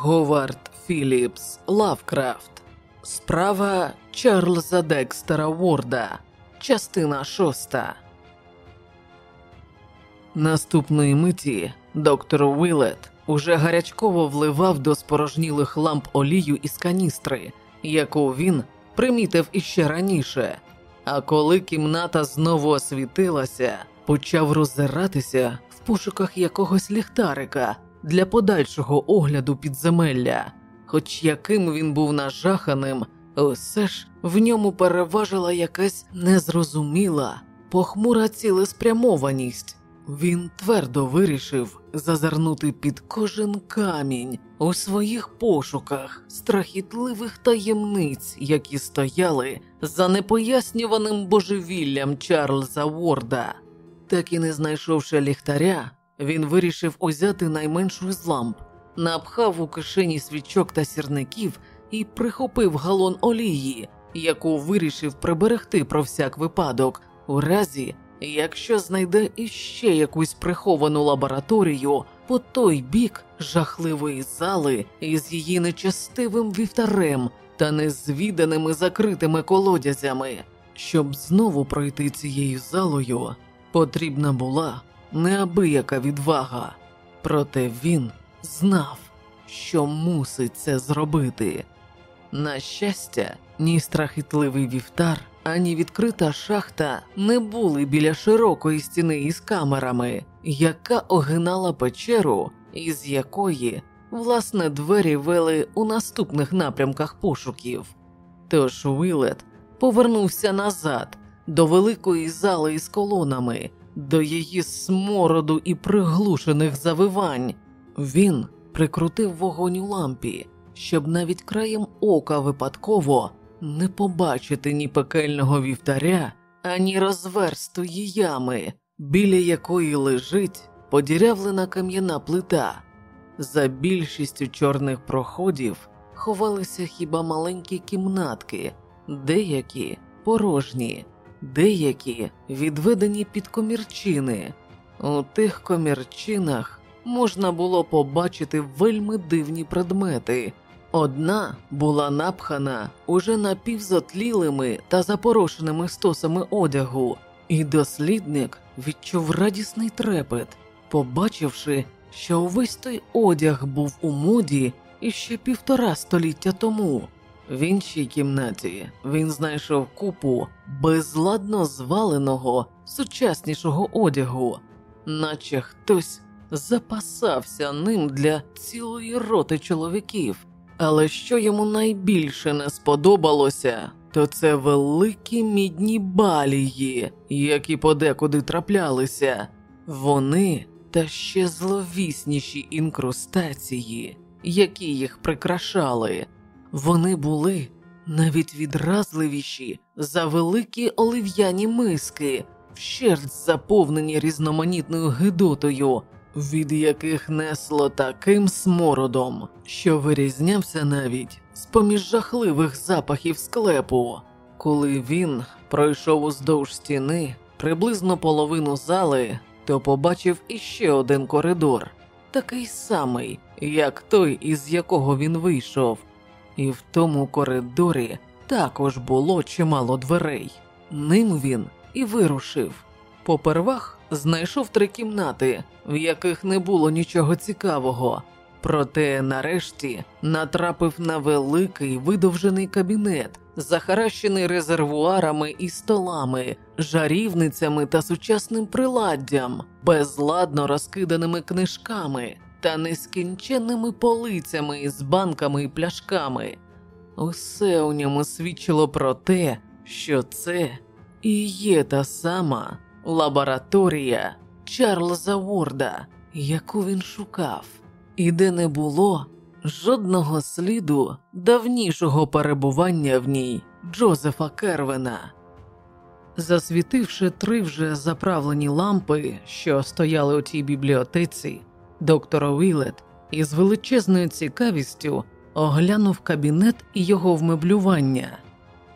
Говард Філіпс Лавкрафт. Справа Чарльза Декстера Ворда. Частина шоста. Наступної миті доктор Уілет уже гарячково вливав до спорожнілих ламп олію із каністри, яку він примітив іще раніше. А коли кімната знову освітилася, почав роззиратися в пошуках якогось ліхтарика для подальшого огляду підземелля. Хоч яким він був нажаханим, усе ж в ньому переважила якась незрозуміла, похмура цілеспрямованість. Він твердо вирішив зазирнути під кожен камінь у своїх пошуках страхітливих таємниць, які стояли за непояснюваним божевіллям Чарльза Ворда. Так і не знайшовши ліхтаря, він вирішив узяти найменшу з ламп, напхав у кишені свічок та сірників і прихопив галон олії, яку вирішив приберегти про всяк випадок, у разі, якщо знайде іще якусь приховану лабораторію по той бік жахливої зали із її нечастивим вівтарем та незвіданими закритими колодязями. Щоб знову пройти цією залою, потрібна була неабияка відвага, проте він знав, що мусить це зробити. На щастя, ні страхітливий вівтар, ані відкрита шахта не були біля широкої стіни із камерами, яка огинала печеру, із якої власне двері вели у наступних напрямках пошуків. Тож Уілет повернувся назад до великої зали із колонами, до її смороду і приглушених завивань. Він прикрутив вогонь у лампі, щоб навіть краєм ока випадково не побачити ні пекельного вівтаря, ані розверстої ями, біля якої лежить подірявлена кам'яна плита. За більшістю чорних проходів ховалися хіба маленькі кімнатки, деякі порожні, деякі відведені під комірчини. У тих комірчинах можна було побачити вельми дивні предмети. Одна була напхана уже напівзотлілими та запорошеними стосами одягу, і дослідник відчув радісний трепет, побачивши, що увесь той одяг був у моді іще півтора століття тому. В іншій кімнаті він знайшов купу безладно зваленого сучаснішого одягу, наче хтось запасався ним для цілої роти чоловіків. Але що йому найбільше не сподобалося, то це великі мідні балії, які подекуди траплялися, вони та ще зловісніші інкрустації, які їх прикрашали. Вони були навіть відразливіші за великі олив'яні миски, вщерть заповнені різноманітною гидотою, від яких несло таким смородом, що вирізнявся навіть з поміж жахливих запахів склепу. Коли він пройшов уздовж стіни приблизно половину зали, то побачив іще один коридор, такий самий, як той, із якого він вийшов і в тому коридорі також було чимало дверей. Ним він і вирушив. Попервах знайшов три кімнати, в яких не було нічого цікавого. Проте нарешті натрапив на великий видовжений кабінет, захаращений резервуарами і столами, жарівницями та сучасним приладдям, безладно розкиданими книжками та нескінченними полицями з банками і пляшками. Усе у ньому свідчило про те, що це і є та сама лабораторія Чарльза Ворда, яку він шукав, і де не було жодного сліду давнішого перебування в ній Джозефа Кервена. Засвітивши три вже заправлені лампи, що стояли у тій бібліотеці, доктор Уілет із величезною цікавістю оглянув кабінет і його вмеблювання.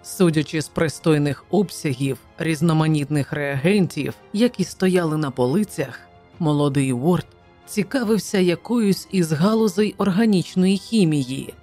Судячи з пристойних обсягів різноманітних реагентів, які стояли на полицях, молодий Уорд цікавився якоюсь із галузей органічної хімії.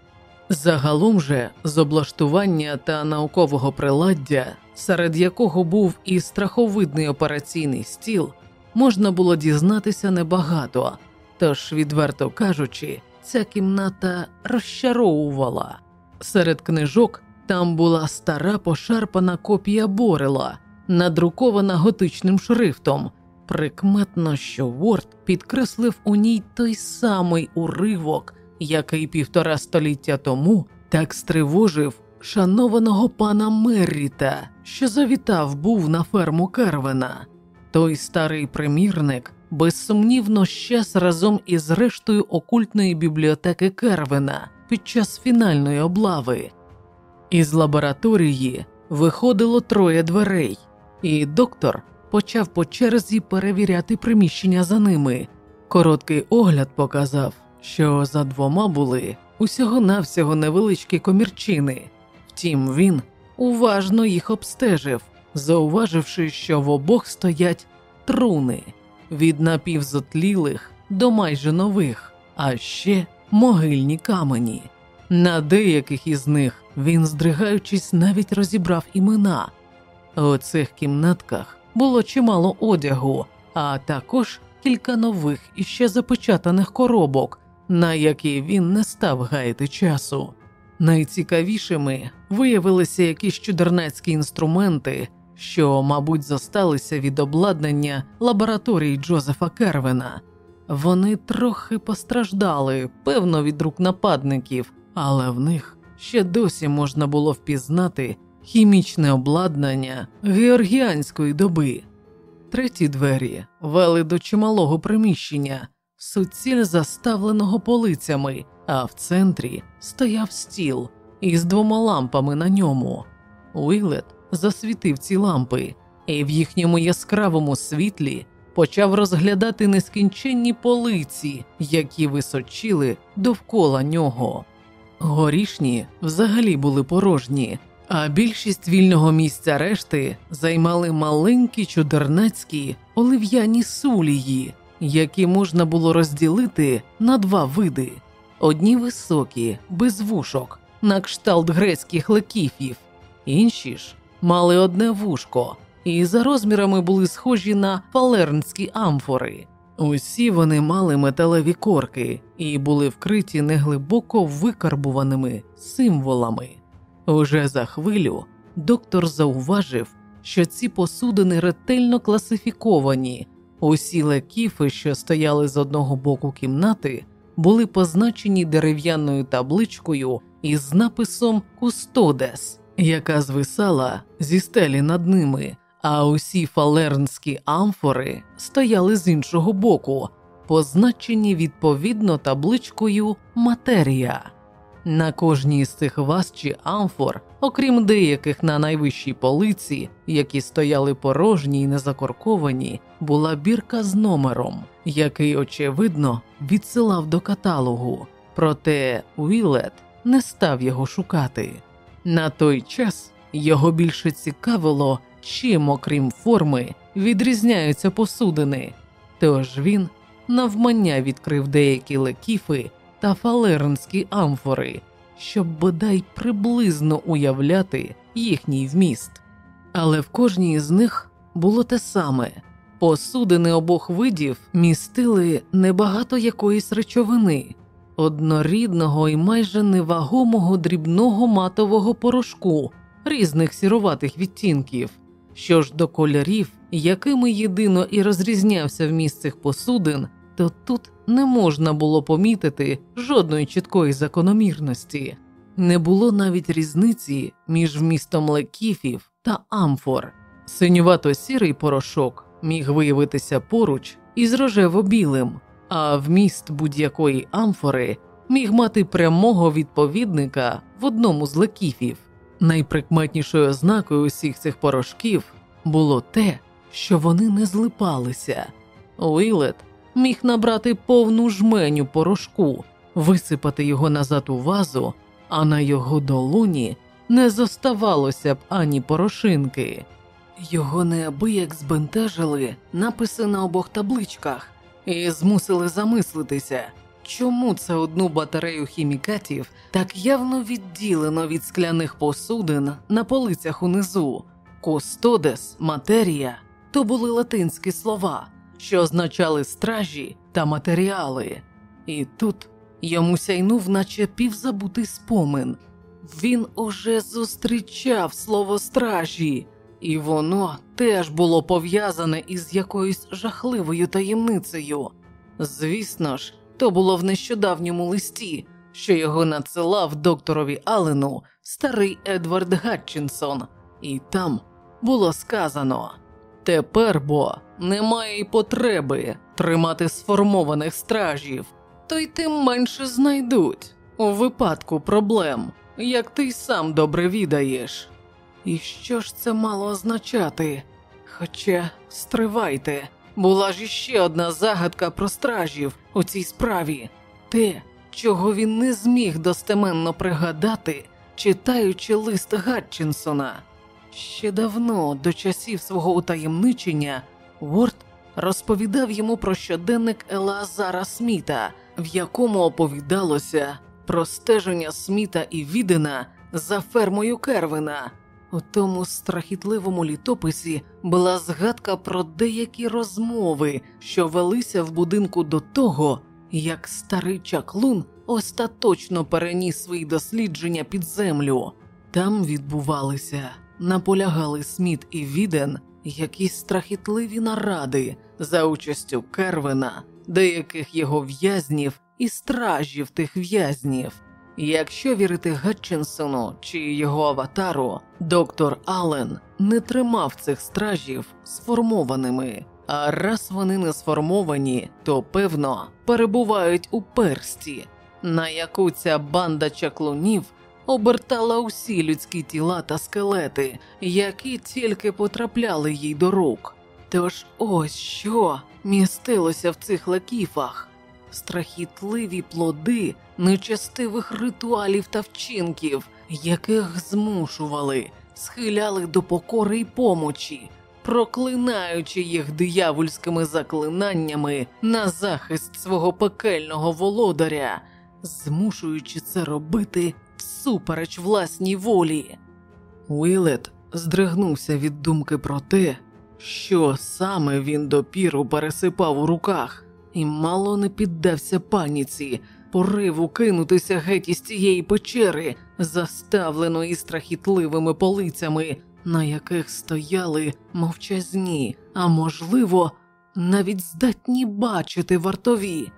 Загалом же з облаштування та наукового приладдя, серед якого був і страховидний операційний стіл, можна було дізнатися небагато, тож, відверто кажучи, ця кімната розчаровувала. Серед книжок там була стара пошарпана копія Борела, надрукована готичним шрифтом. Прикметно, що Ворд підкреслив у ній той самий уривок, який півтора століття тому так стривожив шанованого пана Мерріта, що завітав був на ферму Кервена. Той старий примірник безсумнівно щас разом із рештою окультної бібліотеки Кервена під час фінальної облави. Із лабораторії виходило троє дверей, і доктор почав по черзі перевіряти приміщення за ними. Короткий огляд показав, що за двома були усього навсього невеличкі комірчини. Втім, він уважно їх обстежив, зауваживши, що в обох стоять труни від напівзотлілих до майже нових, а ще могильні камені. На деяких із них він, здригаючись, навіть розібрав імена. У цих кімнатках було чимало одягу, а також кілька нових і ще запечатаних коробок, на які він не став гаяти часу. Найцікавішими виявилися якісь чудернацькі інструменти, що, мабуть, зосталися від обладнання лабораторії Джозефа Кервена. Вони трохи постраждали, певно, від рук нападників, але в них ще досі можна було впізнати хімічне обладнання георгіанської доби. Треті двері вели до чималого приміщення, суціль заставленого полицями, а в центрі стояв стіл із двома лампами на ньому. Уілет засвітив ці лампи, і в їхньому яскравому світлі почав розглядати нескінченні полиці, які височили довкола нього. Горішні взагалі були порожні, а більшість вільного місця решти займали маленькі чудернацькі олив'яні сулії, які можна було розділити на два види: одні високі, без вушок, на кшталт грецьких лекіфів, інші ж мали одне вушко і за розмірами були схожі на фалернські амфори. Усі вони мали металеві корки і були вкриті неглибоко викарбуваними символами. Уже за хвилю доктор зауважив, що ці посудини ретельно класифіковані, усі лекіфи, що стояли з одного боку кімнати, були позначені дерев'яною табличкою із написом Кустодес, яка звисала зі стелі над ними а усі фалернські амфори стояли з іншого боку, позначені відповідно табличкою Матерія. На кожній з цих ваз чи амфор, окрім деяких на найвищій полиці, які стояли порожні й незакорковані, була бірка з номером, який, очевидно, відсилав до каталогу. Проте Уілет не став його шукати. На той час його більше цікавило, чим, окрім форми, відрізняються посудини, тож він навмання відкрив деякі лекіфи та фалернські амфори, щоб бодай приблизно уявляти їхній вміст. Але в кожній з них було те саме посудини обох видів містили небагато якоїсь речовини, однорідного і майже невагомого дрібного матового порошку різних сіруватих відтінків. Що ж до кольорів, якими єдино і розрізнявся вміст цих посудин, то тут не можна було помітити жодної чіткої закономірності, не було навіть різниці між вмістом лекіфів та амфор. Синювато сірий порошок міг виявитися поруч із рожево-білим, а вміст будь-якої амфори міг мати прямого відповідника в одному з лекіфів. Найприкметнішою ознакою усіх цих порошків було те, що вони не злипалися. Уілет міг набрати повну жменю порошку, висипати його назад у вазу, а на його долоні не зоставалося б ані порошинки. Його неабияк збентежили написи на обох табличках, і змусили замислитися, чому це одну батарею хімікатів так явно відділено від скляних посудин на полицях унизу. Кустодес, матерія то були латинські слова, що означали стражі та матеріали. І тут йому сяйнув, наче півзабутий спомин. Він уже зустрічав слово стражі, і воно теж було пов'язане із якоюсь жахливою таємницею. Звісно ж, то було в нещодавньому листі, що його надсилав докторові Алену старий Едвард Гатчинсон, і там було сказано: Тепер бо немає й потреби тримати сформованих стражів, то й тим менше знайдуть у випадку проблем, як ти й сам добре відаєш. І що ж це мало означати? Хоча стривайте, була ж іще одна загадка про стражів у цій справі те, чого він не зміг достеменно пригадати, читаючи лист Гатчинсона. Ще давно, до часів свого утаємничення, Уорд розповідав йому про щоденник Елазара Сміта, в якому оповідалося про стеження Сміта і Відена за фермою Кервина. У тому страхітливому літописі була згадка про деякі розмови, що велися в будинку до того, як старий чаклун остаточно переніс свої дослідження під землю. Там відбувалися, наполягали Сміт і Віден якісь страхітливі наради за участю Кервина, деяких його в'язнів і стражів тих в'язнів. Якщо вірити Гатчинсону чи його аватару, доктор Аллен не тримав цих стражів сформованими, а раз вони не сформовані, то певно перебувають у персті, на яку ця банда чаклунів обертала усі людські тіла та скелети, які тільки потрапляли їй до рук. Тож ось що містилося в цих лекіфах страхітливі плоди нечастивих ритуалів та вчинків, яких змушували, схиляли до покори й помочі, проклинаючи їх диявольськими заклинаннями на захист свого пекельного володаря, змушуючи це робити всупереч власній волі. Уілет здригнувся від думки про те, що саме він допіру пересипав у руках і мало не піддався паніці, пориву кинутися геть із цієї печери, заставленої страхітливими полицями, на яких стояли мовчазні, а можливо, навіть здатні бачити вартові.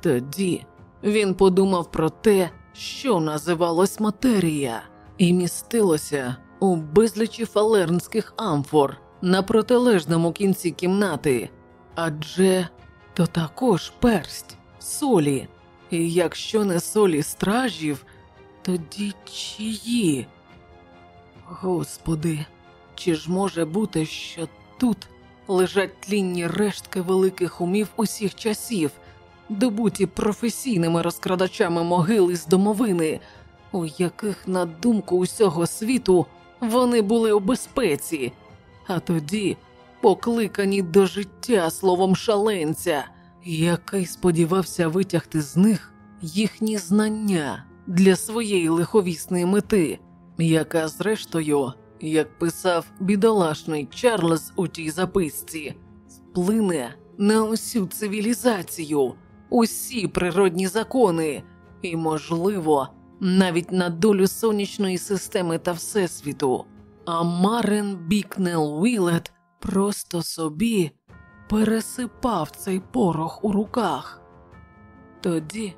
Тоді він подумав про те, що називалось матерія, і містилося у безлічі фалернських амфор на протилежному кінці кімнати, адже то також персть, солі, і якщо не солі стражів, тоді чиї? Господи, чи ж може бути, що тут лежать тлінні рештки великих умів усіх часів, добуті професійними розкрадачами могил із домовини, у яких, на думку усього світу, вони були у безпеці, а тоді покликані до життя словом шаленця, який сподівався витягти з них їхні знання для своєї лиховісної мети, яка, зрештою, як писав бідолашний Чарльз у тій записці, вплине на усю цивілізацію, усі природні закони і, можливо, навіть на долю сонячної системи та Всесвіту. А Марен Бікнел Вілет просто собі пересипав цей порох у руках. Тоді,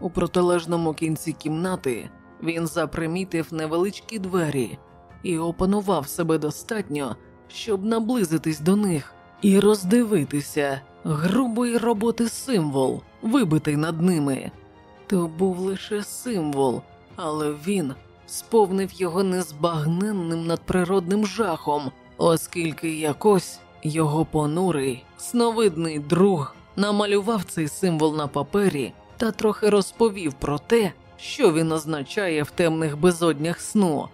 у протилежному кінці кімнати, він запримітив невеличкі двері і опанував себе достатньо, щоб наблизитись до них і роздивитися грубої роботи символ, вибитий над ними. То був лише символ, але він сповнив його незбагненним надприродним жахом, оскільки якось його понурий, сновидний друг намалював цей символ на папері та трохи розповів про те, що він означає в темних безоднях сну.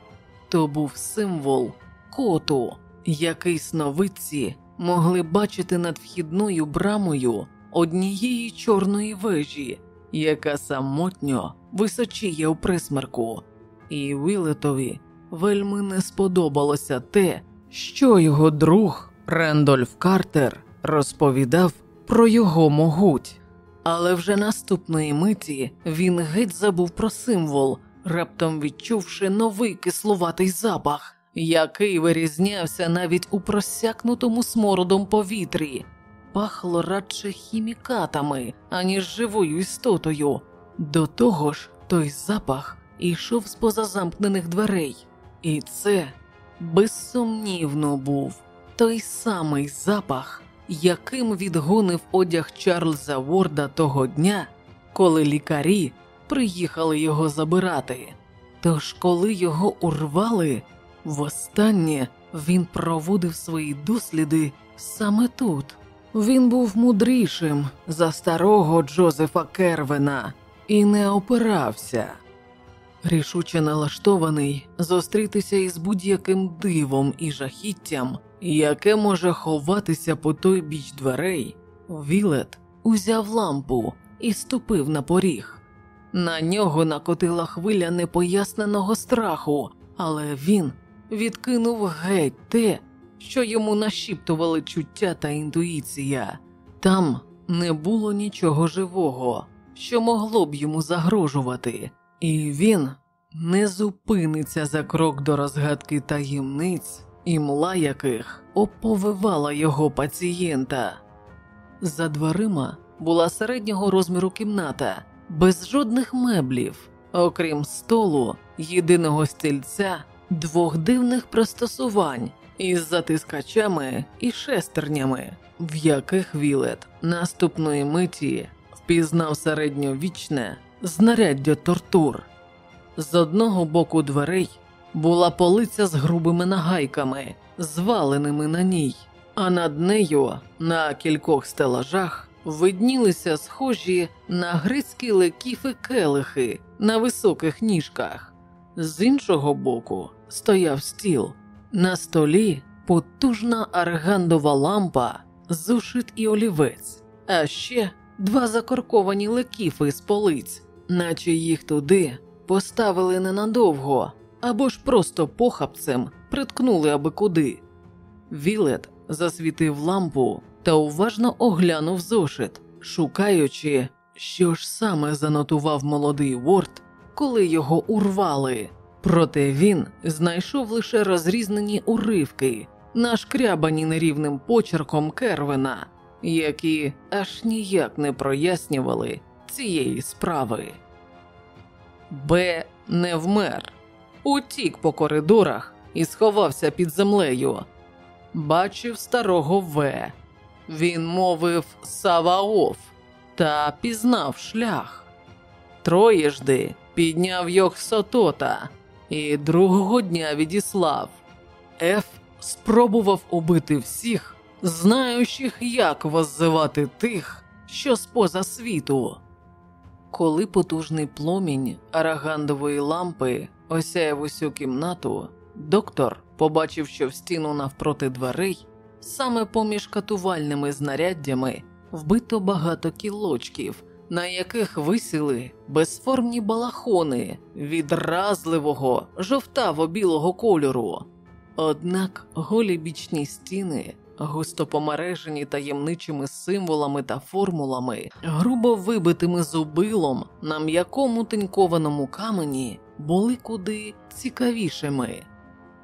То був символ коту, який сновидці могли бачити над вхідною брамою однієї чорної вежі, яка самотньо височіє у присмерку, і Вілетові вельми не сподобалося те, що його друг Рендольф Картер розповідав про його могуть. Але вже наступної миті він геть забув про символ, раптом відчувши новий кислуватий запах, який вирізнявся навіть у просякнутому смородом повітрі, пахло радше хімікатами, аніж живою істотою. До того ж, той запах ішов з позазамкнених дверей, і це безсумнівно був той самий запах, яким відгонив одяг Чарльза Ворда того дня, коли лікарі приїхали його забирати. Тож, коли його урвали, востаннє він проводив свої досліди саме тут. Він був мудрішим за старого Джозефа Кервена і не опирався. Рішуче налаштований зустрітися із будь-яким дивом і жахіттям, яке може ховатися по той біч дверей, Вілет узяв лампу і ступив на поріг. На нього накотила хвиля непоясненого страху, але він відкинув геть те, що йому нашіптували чуття та інтуїція. Там не було нічого живого, що могло б йому загрожувати, і він не зупиниться за крок до розгадки таємниць, імла яких оповивала його пацієнта. За дверима була середнього розміру кімната, без жодних меблів, окрім столу, єдиного стільця, двох дивних пристосувань із затискачами і шестернями, в яких Вілет наступної миті впізнав середньовічне знаряддя тортур. З одного боку дверей була полиця з грубими нагайками, зваленими на ній, а над нею на кількох стелажах виднілися схожі на грецькі лекіфи келихи на високих ніжках. З іншого боку стояв стіл. На столі потужна аргандова лампа, зушит і олівець, а ще два закорковані лекіфи з полиць, наче їх туди поставили ненадовго або ж просто похапцем приткнули аби куди. Вілет засвітив лампу та уважно оглянув зошит, шукаючи, що ж саме занотував молодий Ворд, коли його урвали. Проте він знайшов лише розрізнені уривки, нашкрябані нерівним почерком Кервена, які аж ніяк не прояснювали цієї справи. Б не вмер, утік по коридорах і сховався під землею. Бачив старого В. Він мовив Саваоф та пізнав шлях. Троєжди підняв йох Сотота і другого дня відіслав. Еф спробував убити всіх, знаючих, як воззивати тих, що споза світу. Коли потужний пломінь арагандової лампи осяяв усю кімнату, доктор побачив, що в стіну навпроти дверей, саме поміж катувальними знаряддями, вбито багато кілочків, на яких висіли безформні балахони відразливого жовтаво-білого кольору. Однак голі бічні стіни, густо помережені таємничими символами та формулами, грубо вибитими зубилом на м'якому тинькованому камені, були куди цікавішими.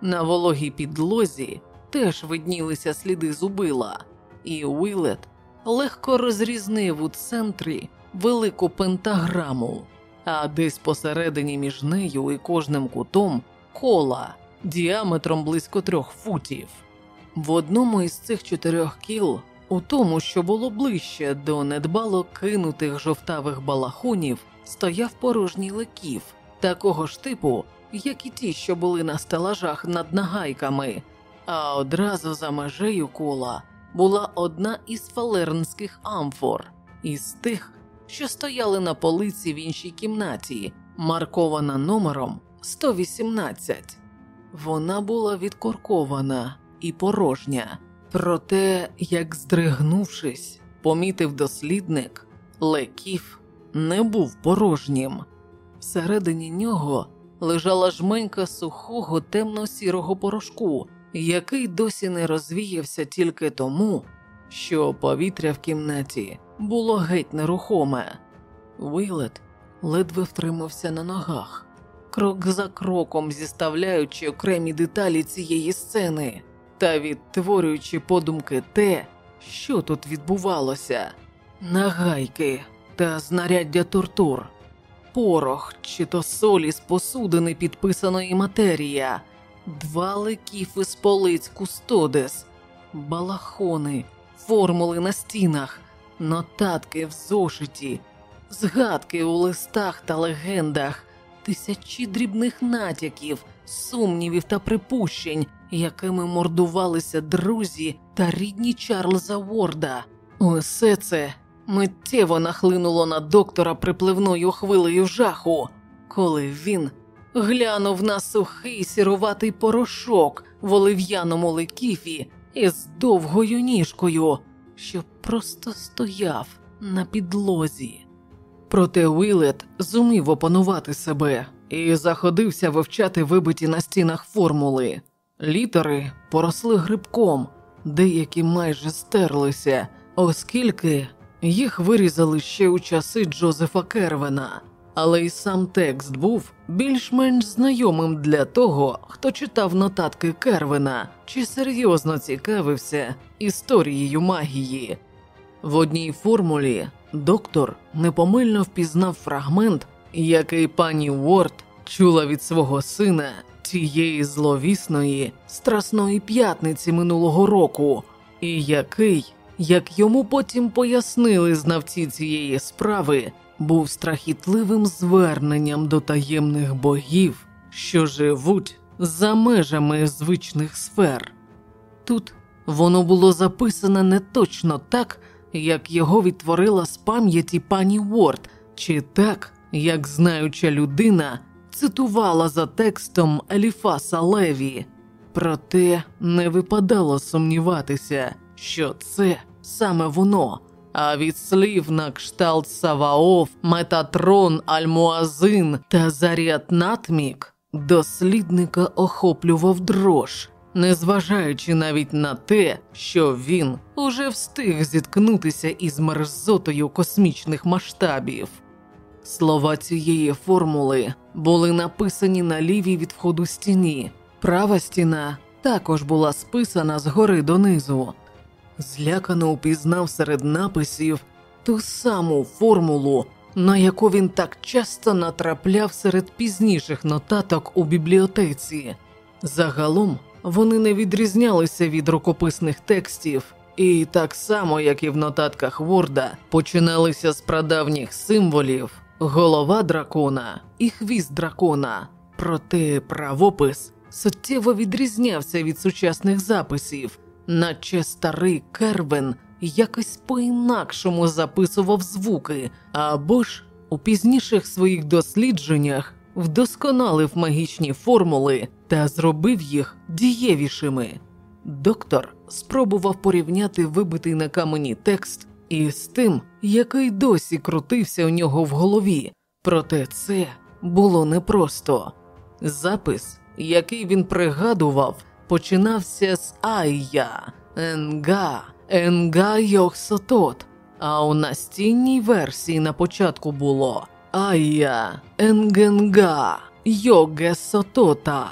На вологій підлозі теж виднілися сліди зубила, і Уілет легко розрізнив у центрі велику пентаграму, а десь посередині між нею і кожним кутом кола діаметром близько трьох футів. В одному із цих чотирьох кіл, у тому, що було ближче до недбало кинутих жовтавих балахонів, стояв порожній леків, такого ж типу, як і ті, що були на стелажах над нагайками, а одразу за межею кола була одна із фалернських амфор, із тих, що стояли на полиці в іншій кімнаті, маркована номером 118. Вона була відкоркована і порожня, проте, як здригнувшись, помітив дослідник, леків не був порожнім. Всередині нього лежала жменька сухого темно-сірого порошку, який досі не розвіявся тільки тому, що повітря в кімнаті було геть нерухоме. Вилет ледве втримався на ногах, крок за кроком зіставляючи окремі деталі цієї сцени та відтворюючи подумки те, що тут відбувалося, нагайки та знаряддя тортур, порох чи то солі з посудини підписаної матерія, два лекіфи з полиць кустодес, балахони, формули на стінах, нотатки в зошиті, згадки у листах та легендах, тисячі дрібних натяків, сумнівів та припущень, якими мордувалися друзі та рідні Чарльза Ворда. Усе це миттєво нахлинуло на доктора припливною хвилею жаху, коли він глянув на сухий сіруватий порошок в олив'яному лекіфі із довгою ніжкою, що просто стояв на підлозі. Проте Уілет зумів опанувати себе і заходився вивчати вибиті на стінах формули. Літери поросли грибком, деякі майже стерлися, оскільки їх вирізали ще у часи Джозефа Кервена, але й сам текст був більш-менш знайомим для того, хто читав нотатки Кервена чи серйозно цікавився історією магії. В одній формулі доктор непомильно впізнав фрагмент, який пані Уорд чула від свого сина тієї зловісної страсної п'ятниці минулого року, і який, як йому потім пояснили знавці цієї справи, був страхітливим зверненням до таємних богів, що живуть за межами звичних сфер. Тут воно було записане не точно так, як його відтворила з пам'яті пані Уорд, чи так, як знаюча людина цитувала за текстом Еліфаса Леві, проте не випадало сумніватися, що це саме воно. А від слів на кшталт Саваоф, Метатрон, Альмуазин та Заряд Натмік дослідника охоплював дрож, незважаючи навіть на те, що він уже встиг зіткнутися із мерзотою космічних масштабів. Слова цієї формули були написані на лівій від входу стіні. Права стіна також була списана згори донизу. Злякано упізнав серед написів ту саму формулу, на яку він так часто натрапляв серед пізніших нотаток у бібліотеці. Загалом вони не відрізнялися від рукописних текстів, і так само, як і в нотатках Ворда, починалися з прадавніх символів голова дракона і хвіст дракона. Проте правопис суттєво відрізнявся від сучасних записів, наче старий Кервен якось по-інакшому записував звуки, або ж у пізніших своїх дослідженнях вдосконалив магічні формули та зробив їх дієвішими. Доктор спробував порівняти вибитий на камені текст із тим, який досі крутився у нього в голові, проте це було непросто. Запис, який він пригадував, починався з Айя, Енга, Енга Йохсотот, а у настінній версії на початку було Айя, Енгенга, Йоге Сотота.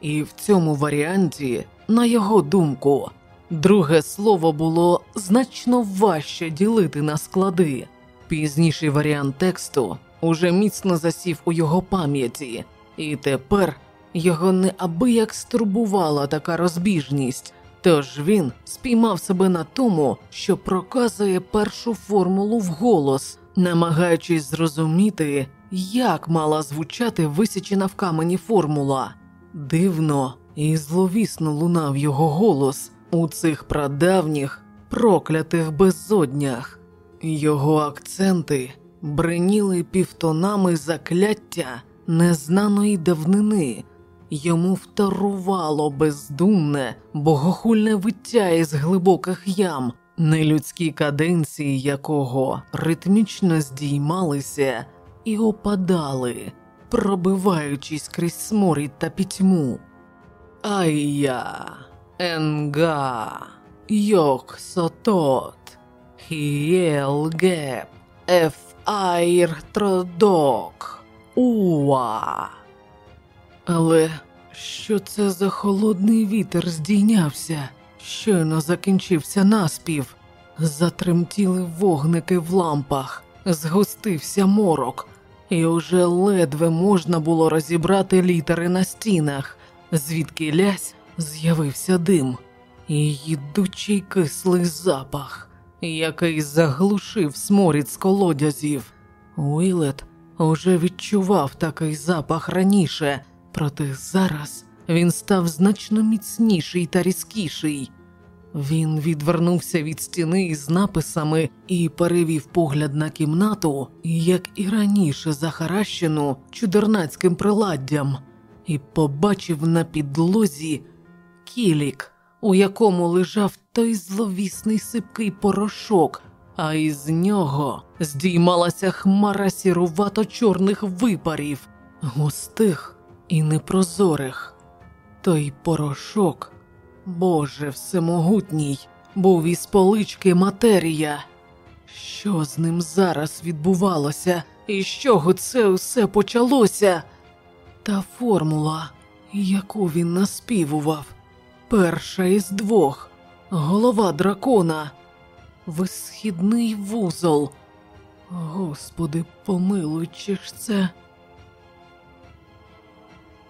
І в цьому варіанті, на його думку, друге слово було значно важче ділити на склади. Пізніший варіант тексту уже міцно засів у його пам'яті, і тепер його неабияк стурбувала така розбіжність. Тож він спіймав себе на тому, що проказує першу формулу вголос, намагаючись зрозуміти, як мала звучати висічена в камені формула. Дивно і зловісно лунав його голос у цих прадавніх проклятих безоднях. Його акценти бриніли півтонами закляття незнаної давнини. Йому вторувало бездумне, богохульне виття із глибоких ям, нелюдські каденції якого ритмічно здіймалися і опадали, пробиваючись крізь сморід та пітьму. Айя, енга, йок сотот, хієл геп, тродок, уа. Але що це за холодний вітер здійнявся? Щойно закінчився наспів, затремтіли вогники в лампах, згустився морок, і уже ледве можна було розібрати літери на стінах, звідки лясь з'явився дим і їдучий кислий запах, який заглушив сморід з колодязів. Уілет уже відчував такий запах раніше, проте зараз він став значно міцніший та різкіший. Він відвернувся від стіни із написами і перевів погляд на кімнату, як і раніше захаращену чудернацьким приладдям, і побачив на підлозі кілік, у якому лежав той зловісний сипкий порошок, а із нього здіймалася хмара сірувато чорних випарів, густих і непрозорих. Той порошок, Боже всемогутній, був із полички матерія. Що з ним зараз відбувалося, і з чого це все почалося? Та формула, яку він наспівував, перша із двох, голова дракона, висхідний вузол. Господи, помилуй, чи ж це.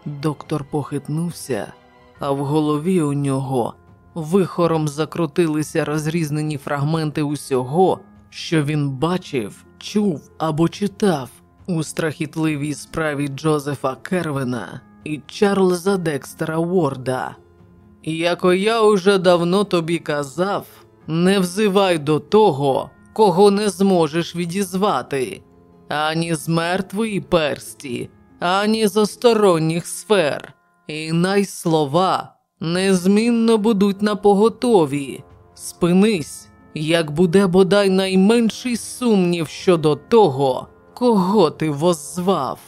Доктор похитнувся, а в голові у нього вихором закрутилися розрізнені фрагменти усього, що він бачив, чув або читав у страхітливій справі Джозефа Кервена і Чарльза Декстера Уорда. Яко я уже давно тобі казав, не взивай до того, кого не зможеш відізвати, ані з мертвої персті ані з осторонніх сфер, і най слова незмінно будуть на поготові. Спинись, як буде бодай найменший сумнів щодо того, кого ти воззвав.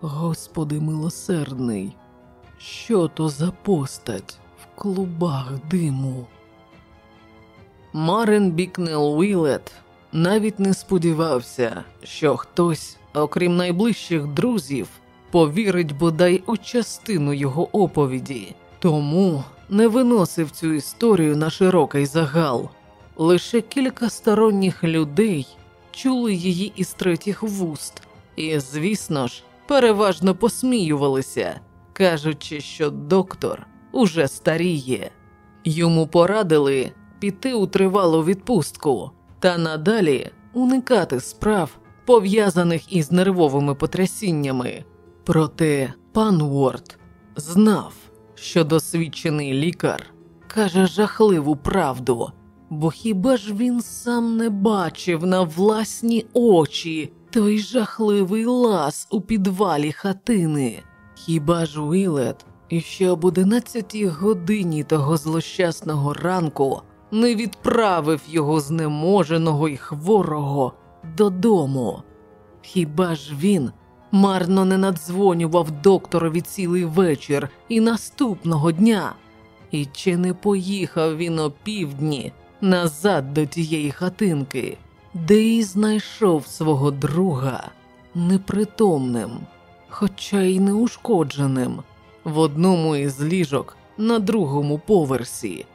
Господи милосердний, що то за постать в клубах диму? Марен Бікнел Вілет навіть не сподівався, що хтось окрім найближчих друзів, повірить бодай у частину його оповіді, тому не виносив цю історію на широкий загал. Лише кілька сторонніх людей чули її із третіх вуст, і, звісно ж, переважно посміювалися, кажучи, що доктор уже старіє. Йому порадили піти у тривалу відпустку та надалі уникати справ, пов'язаних із нервовими потрясіннями. Проте пан Уорд знав, що досвідчений лікар каже жахливу правду, бо хіба ж він сам не бачив на власні очі той жахливий лаз у підвалі хатини? Хіба ж Уілет іще об одинадцятій годині того злощасного ранку не відправив його знеможеного й хворого додому. Хіба ж він марно не надзвонював докторові цілий вечір і наступного дня? І чи не поїхав він опівдні назад до тієї хатинки, де й знайшов свого друга непритомним, хоча й неушкодженим, в одному із ліжок на другому поверсі?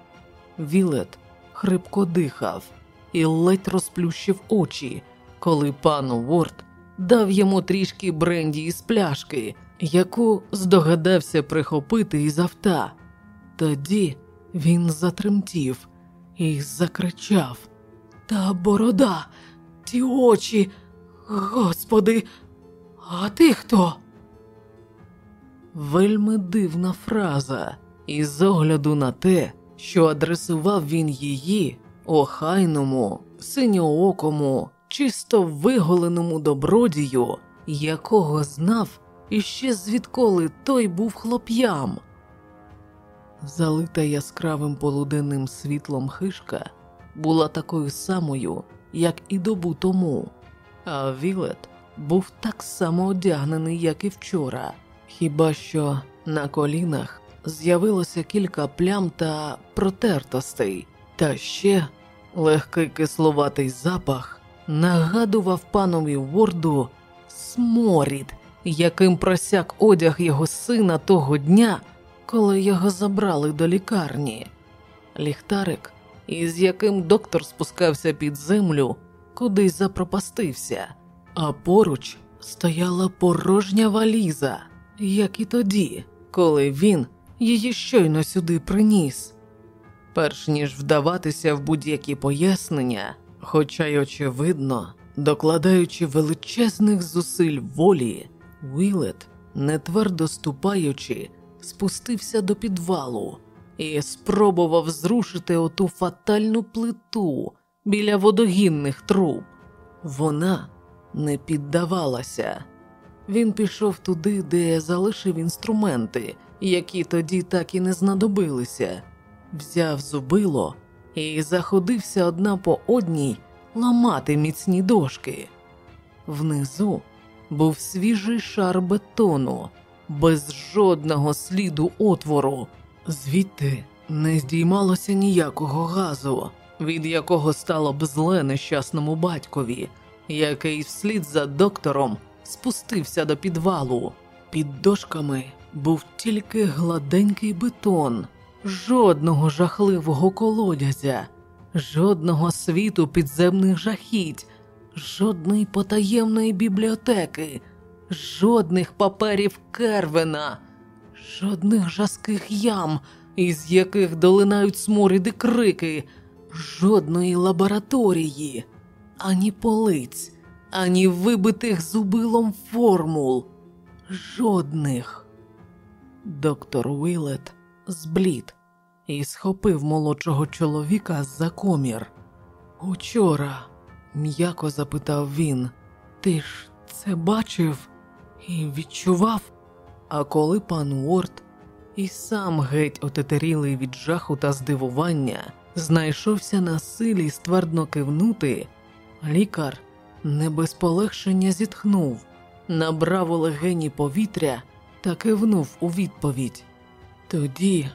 Вілет хрипко дихав і ледь розплющив очі коли пан Уорд дав йому трішки бренді із пляшки, яку здогадався прихопити із авта. Тоді він затремтів і закричав Та борода, ті очі, господи, а ти хто? Вельми дивна фраза, і з огляду на те, що адресував він її охайному, синьоокому, чисто виголеному добродію, якого знав іще звідколи той був хлоп'ям. залита яскравим полуденним світлом хишка, була такою самою, як і добу тому, а Вілет був так само одягнений, як і вчора, хіба що на колінах з'явилося кілька плям та протертостей, та ще легкий кисловатий запах нагадував панові Ворду сморід, яким просяк одяг його сина того дня, коли його забрали до лікарні. Ліхтарик, із яким доктор спускався під землю, кудись запропастився, а поруч стояла порожня валіза, як і тоді, коли він її щойно сюди приніс. Перш ніж вдаватися в будь-які пояснення, хоча й очевидно, докладаючи величезних зусиль волі, Вілет, нетвердо ступаючи, спустився до підвалу і спробував зрушити оту фатальну плиту біля водогінних труб. Вона не піддавалася. Він пішов туди, де залишив інструменти, які тоді так і не знадобилися, взяв зубило і заходився одна по одній ламати міцні дошки. Внизу був свіжий шар бетону, без жодного сліду отвору, звідти не здіймалося ніякого газу, від якого стало б зле нещасному батькові, який вслід за доктором спустився до підвалу. Під дошками був тільки гладенький бетон, жодного жахливого колодязя, жодного світу підземних жахіть, жодної потаємної бібліотеки, жодних паперів Кервена, жодних жаских ям, із яких долинають сморіди крики, жодної лабораторії, ані полиць, ані вибитих зубилом формул. Жодних. Доктор Уілет зблід і схопив молодшого чоловіка за комір. Учора, м'яко запитав він, ти ж це бачив і відчував? А коли пан Уорд і сам геть отетерілий від жаху та здивування, знайшовся на силі ствердно кивнути, лікар не без полегшення зітхнув, набрав у легені повітря та кивнув у відповідь. Тоді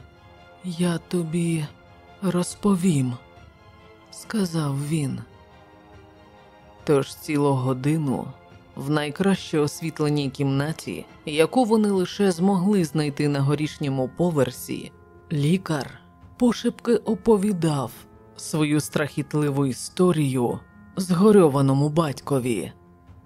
я тобі розповім, сказав він. Тож цілу годину в найкраще освітленій кімнаті, яку вони лише змогли знайти на горішньому поверсі, лікар пошепки оповідав свою страхітливу історію згорьованому батькові.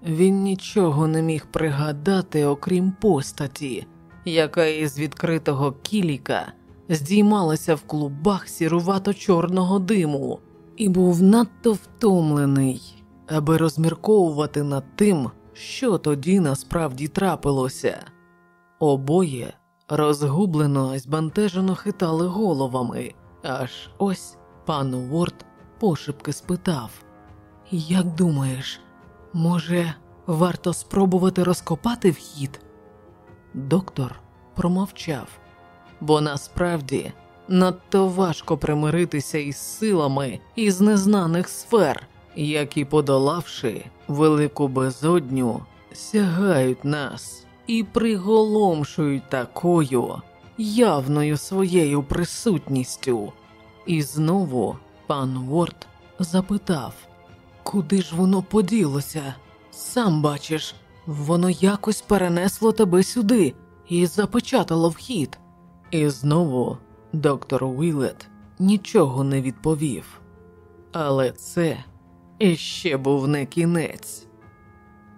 Він нічого не міг пригадати, окрім постаті, яка із відкритого кіліка здіймалася в клубах сірувато чорного диму, і був надто втомлений, аби розмірковувати над тим, що тоді насправді трапилося. Обоє розгублено і збентежено хитали головами, аж ось пан Уорд пошепки спитав: Як думаєш, може, варто спробувати розкопати вхід? Доктор промовчав, бо насправді надто важко примиритися із силами із незнаних сфер, які, подолавши велику безодню, сягають нас і приголомшують такою явною своєю присутністю. І знову пан Ворд запитав, куди ж воно поділося? Сам бачиш, воно якось перенесло тебе сюди і запечатало вхід. І знову доктор Уілет нічого не відповів. Але це іще був не кінець.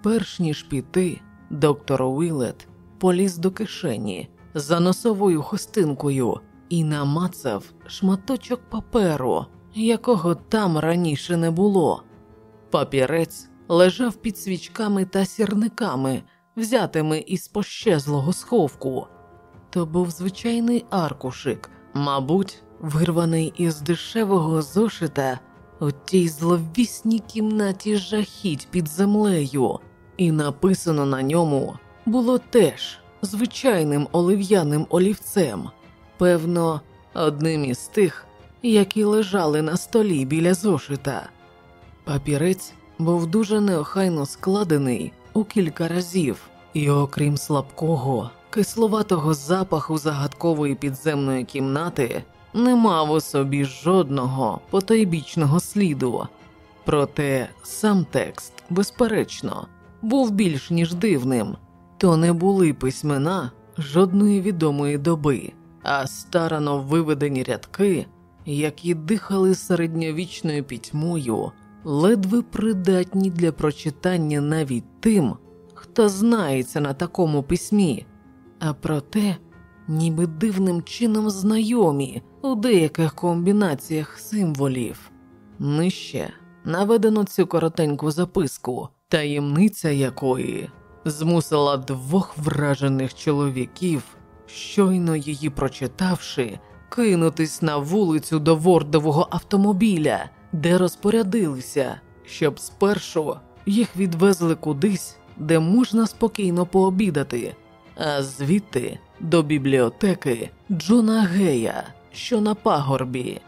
Перш ніж піти, доктор Уілет поліз до кишені за носовою хостинкою і намацав шматочок паперу, якого там раніше не було. Папірець лежав під свічками та сірниками, взятими із пощезлого сховку. То був звичайний аркушик, мабуть, вирваний із дешевого зошита у тій зловісній кімнаті жахіть під землею, і написано на ньому було теж звичайним олив'яним олівцем, певно, одним із тих, які лежали на столі біля зошита. Папірець був дуже неохайно складений у кілька разів, і, окрім слабкого, кисловатого запаху загадкової підземної кімнати, не мав у собі жодного потойбічного сліду. Проте сам текст, безперечно, був більш ніж дивним, то не були письмена жодної відомої доби, а старано виведені рядки, які дихали середньовічною пітьмою, ледве придатні для прочитання навіть тим, хто знається на такому письмі, а проте, ніби дивним чином знайомі у деяких комбінаціях символів. Нижче наведено цю коротеньку записку, таємниця якої змусила двох вражених чоловіків, щойно її прочитавши, кинутись на вулицю до вордового автомобіля, де розпорядилися, щоб спершу їх відвезли кудись, де можна спокійно пообідати, а звідти до бібліотеки Джона Гея, що на пагорбі.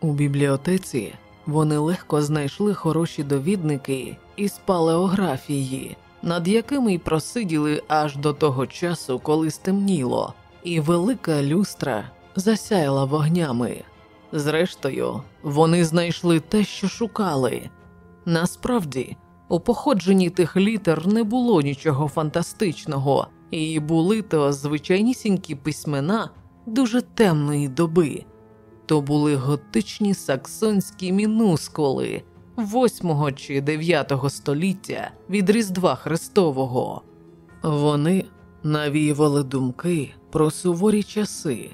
У бібліотеці вони легко знайшли хороші довідники із палеографії, над якими й просиділи аж до того часу, коли стемніло, і велика люстра засяяла вогнями. Зрештою, вони знайшли те, що шукали. Насправді, у походженні тих літер не було нічого фантастичного, і були то звичайнісінькі письмена дуже темної доби. То були готичні саксонські мінускули 8 чи 9 століття від Різдва Христового. Вони навіювали думки про суворі часи,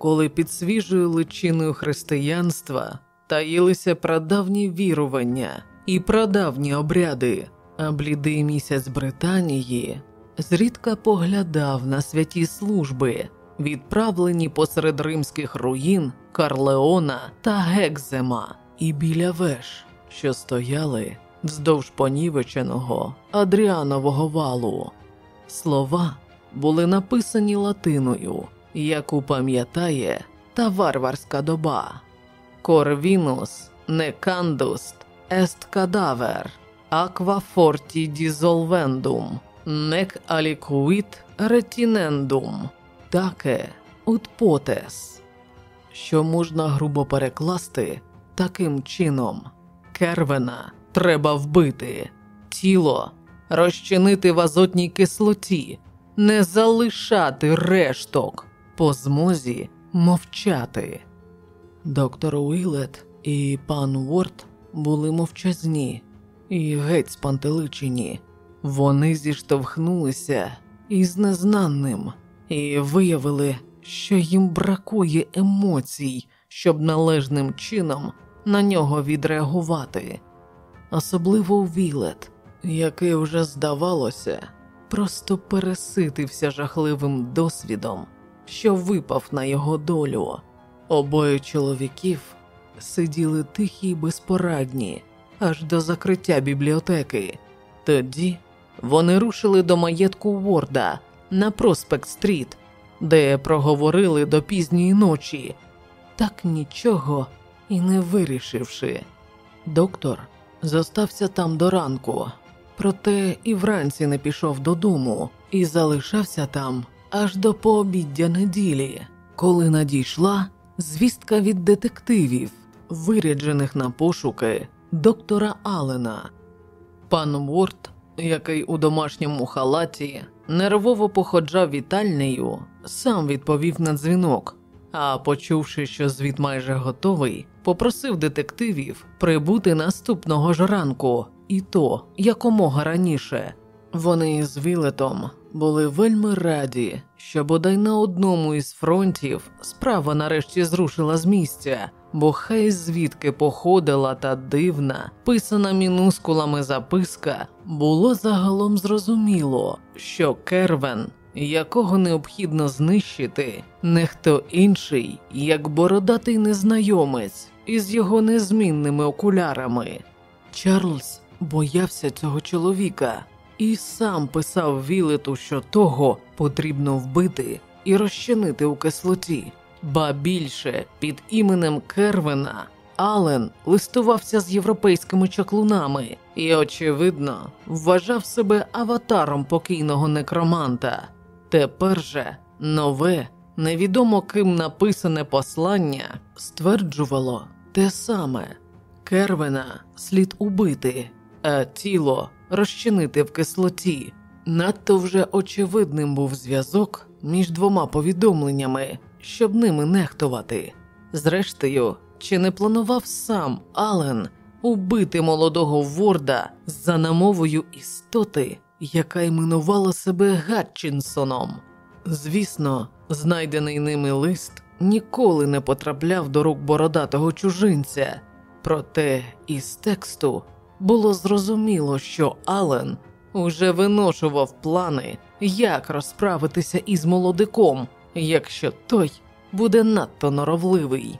коли під свіжою личиною християнства таїлися прадавні вірування і прадавні обряди, а блідий місяць Британії зрідка поглядав на святі служби, відправлені посеред римських руїн Карлеона та Гекзема і біля веж, що стояли вздовж понівеченого Адріанового валу. Слова були написані латиною, яку пам'ятає та варварська доба. Корвінус некандуст ест кадавер, аква форті дізолвендум, нек алікуїт ретінендум, таке ут потес, що можна грубо перекласти таким чином: Кервена треба вбити, тіло розчинити в азотній кислоті, не залишати решток, по змозі мовчати. Доктор Уілет і пан Уорд були мовчазні і геть спантеличені. Вони зіштовхнулися із незнаним і виявили, що їм бракує емоцій, щоб належним чином на нього відреагувати, особливо у Вілет, який вже здавалося, просто переситився жахливим досвідом, що випав на його долю. Обоє чоловіків сиділи тихі й безпорадні аж до закриття бібліотеки. Тоді вони рушили до маєтку Ворда на проспект Стріт, де проговорили до пізньої ночі, так нічого і не вирішивши. Доктор зостався там до ранку, проте і вранці не пішов додому і залишався там аж до пообіддя неділі, коли надійшла звістка від детективів, виряджених на пошуки доктора Алена. Пан Уорд, який у домашньому халаті нервово походжав вітальнею, сам відповів на дзвінок. А почувши, що звіт майже готовий, попросив детективів прибути наступного ж ранку, і то якомога раніше. Вони з Вілетом були вельми раді, що бодай на одному із фронтів справа нарешті зрушила з місця, бо хай звідки походила та дивна, писана мінускулами записка, було загалом зрозуміло, що Кервен, якого необхідно знищити, не хто інший, як бородатий незнайомець із його незмінними окулярами. Чарльз боявся цього чоловіка і сам писав Вілету, що того потрібно вбити і розчинити у кислоті. Ба більше під іменем Кервена Ален листувався з європейськими чаклунами і, очевидно, вважав себе аватаром покійного некроманта. Тепер же нове, невідомо ким написане послання стверджувало те саме: Кервена слід убити, а тіло розчинити в кислоті. Надто вже очевидним був зв'язок між двома повідомленнями, щоб ними нехтувати. Зрештою, чи не планував сам Ален убити молодого Ворда за намовою істоти, яка іменувала себе Гатчинсоном? Звісно, знайдений ними лист ніколи не потрапляв до рук бородатого чужинця, проте із тексту було зрозуміло, що Ален уже виношував плани, як розправитися із молодиком, якщо той буде надто норовливий.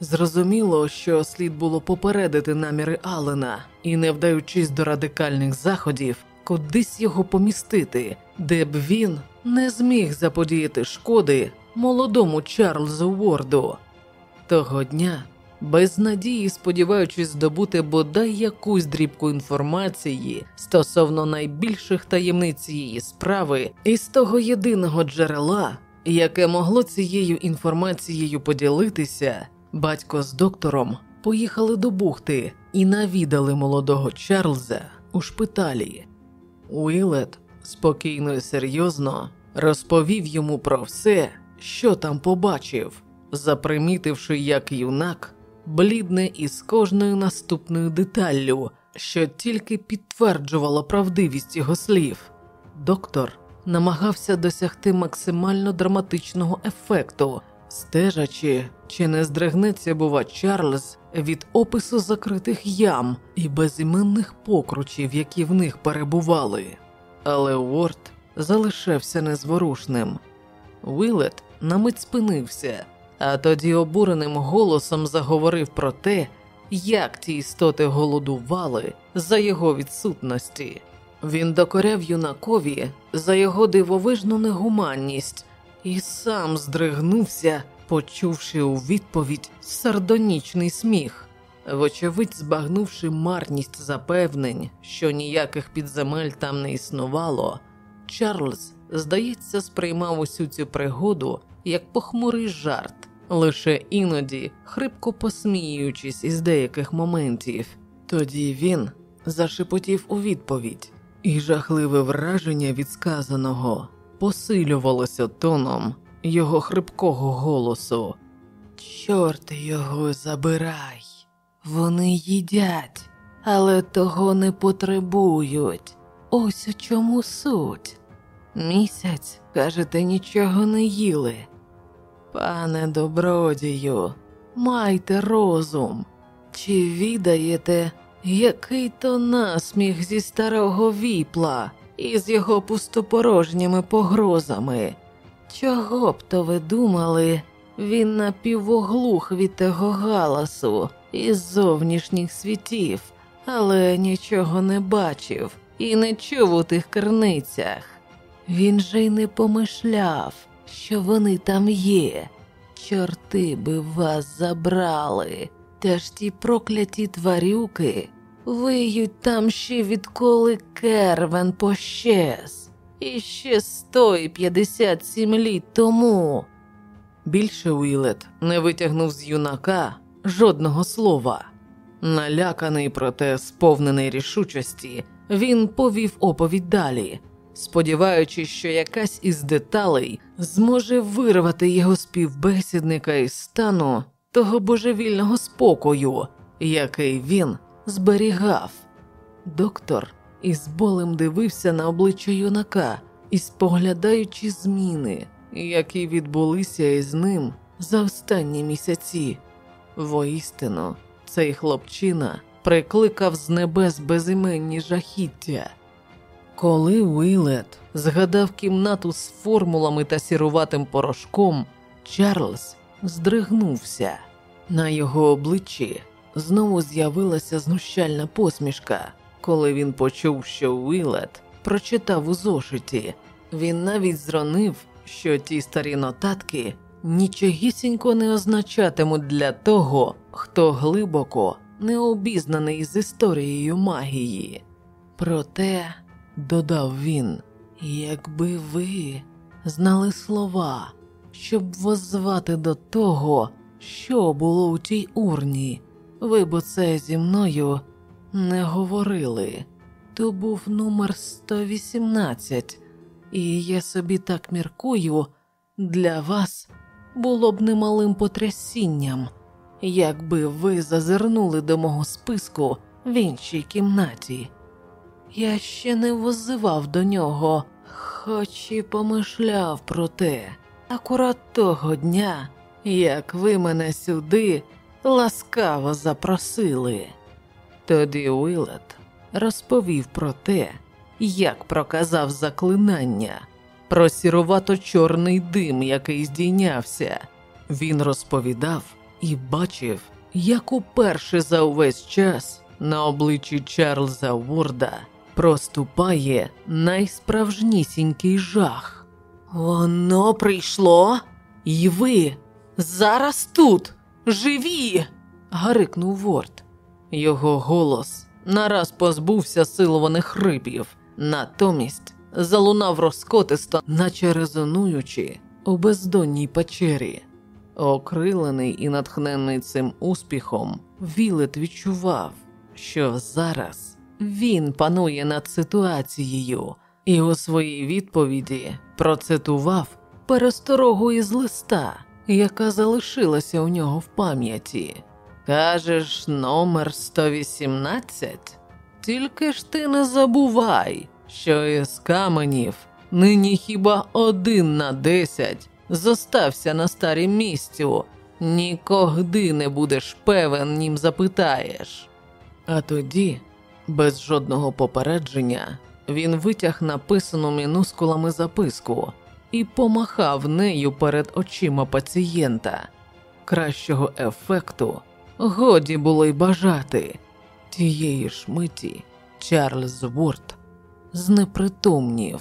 Зрозуміло, що слід було попередити наміри Алена і, не вдаючись до радикальних заходів, кудись його помістити, де б він не зміг заподіяти шкоди молодому Чарльзу Уорду. Того дня, без надії, сподіваючись здобути бодай якусь дрібку інформації стосовно найбільших таємниць цієї справи, із того єдиного джерела, яке могло цією інформацією поділитися, батько з доктором поїхали до бухти і навідали молодого Чарльза у шпиталі. Уілет спокійно і серйозно розповів йому про все, що там побачив, запримітивши, як юнак блідне із кожною наступною деталлю, що тільки підтверджувало правдивість його слів. Доктор намагався досягти максимально драматичного ефекту, стежачи, чи не здригнеться, бува, Чарльз від опису закритих ям і безіменних покручів, які в них перебували. Але Уорд залишався незворушним. Уілет на мить спинився, а тоді обуреним голосом заговорив про те, як ті істоти голодували за його відсутності. Він докоряв юнакові за його дивовижну негуманність і сам здригнувся, почувши у відповідь сардонічний сміх, вочевидь, збагнувши марність запевнень, що ніяких підземель там не існувало. Чарльз, здається, сприймав усю цю пригоду як похмурий жарт, лише іноді хрипко посміюючись із деяких моментів. Тоді він зашепотів у відповідь, і жахливе враження від сказаного посилювалося тоном його хрипкого голосу. Чорт його забирай, вони їдять, але того не потребують. Ось у чому суть. Місяць, кажете, нічого не їли. Пане добродію, майте розум. Чи відаєте, який то насміх зі старого віпла із його пустопорожніми погрозами? Чого б то ви думали? Він напівоглух від того галасу із зовнішніх світів, але нічого не бачив і не чув у тих керницях. Він же й не помишляв, що вони там є. Чорти би вас забрали, та ж ті прокляті тварюки виють там ще відколи кервен пощез, і ще сто і п'ятдесят сім літ тому. Більше Уілет не витягнув з юнака жодного слова. Наляканий, проте сповнений рішучості, він повів оповідь далі, сподіваючись, що якась із деталей зможе вирвати його співбесідника із стану того божевільного спокою, який він зберігав. Доктор із болем дивився на обличчя юнака і споглядаючи зміни, які відбулися із ним за останні місяці. Воістину, цей хлопчина прикликав з небес безіменні жахіття. Коли Уілет згадав кімнату з формулами та сіруватим порошком, Чарльз здригнувся. На його обличчі знову з'явилася знущальна посмішка, коли він почув, що Уілет прочитав у зошиті. Він навіть зронив, що ті старі нотатки нічогісінько не означатимуть для того, хто глибоко не обізнаний з історією магії. Проте, додав він, якби ви знали слова, щоб воззвати до того, що було у тій урні, ви б оце зі мною не говорили. То був номер 118, і я собі так міркую, для вас було б немалим потрясінням, якби ви зазирнули до мого списку в іншій кімнаті. Я ще не возивав до нього, хоч і помишляв про те, акурат того дня, як ви мене сюди ласкаво запросили. Тоді Уилет розповів про те, як проказав заклинання, про сірувато чорний дим, який здійнявся. Він розповідав і бачив, як уперше за увесь час на обличчі Чарльза Ворда проступає найсправжнісінький жах. Воно прийшло, і ви зараз тут, живі. гарикнув Ворд. Його голос нараз позбувся силованих хрипів, натомість залунав розкотисто, наче резонуючи у бездонній печері. Окрилений і натхнений цим успіхом, Вілет відчував, що зараз він панує над ситуацією, і у своїй відповіді процитував пересторогу із листа, яка залишилася у нього в пам'яті. Кажеш, номер 118? Тільки ж ти не забувай, що із каменів нині хіба один на десять зостався на старім місцю, нікогди не будеш певен, нім запитаєш. А тоді, без жодного попередження, він витяг написану мінускулами записку і помахав нею перед очима пацієнта. Кращого ефекту годі було й бажати. Тієї ж миті Чарльз Ворд знепритомнів.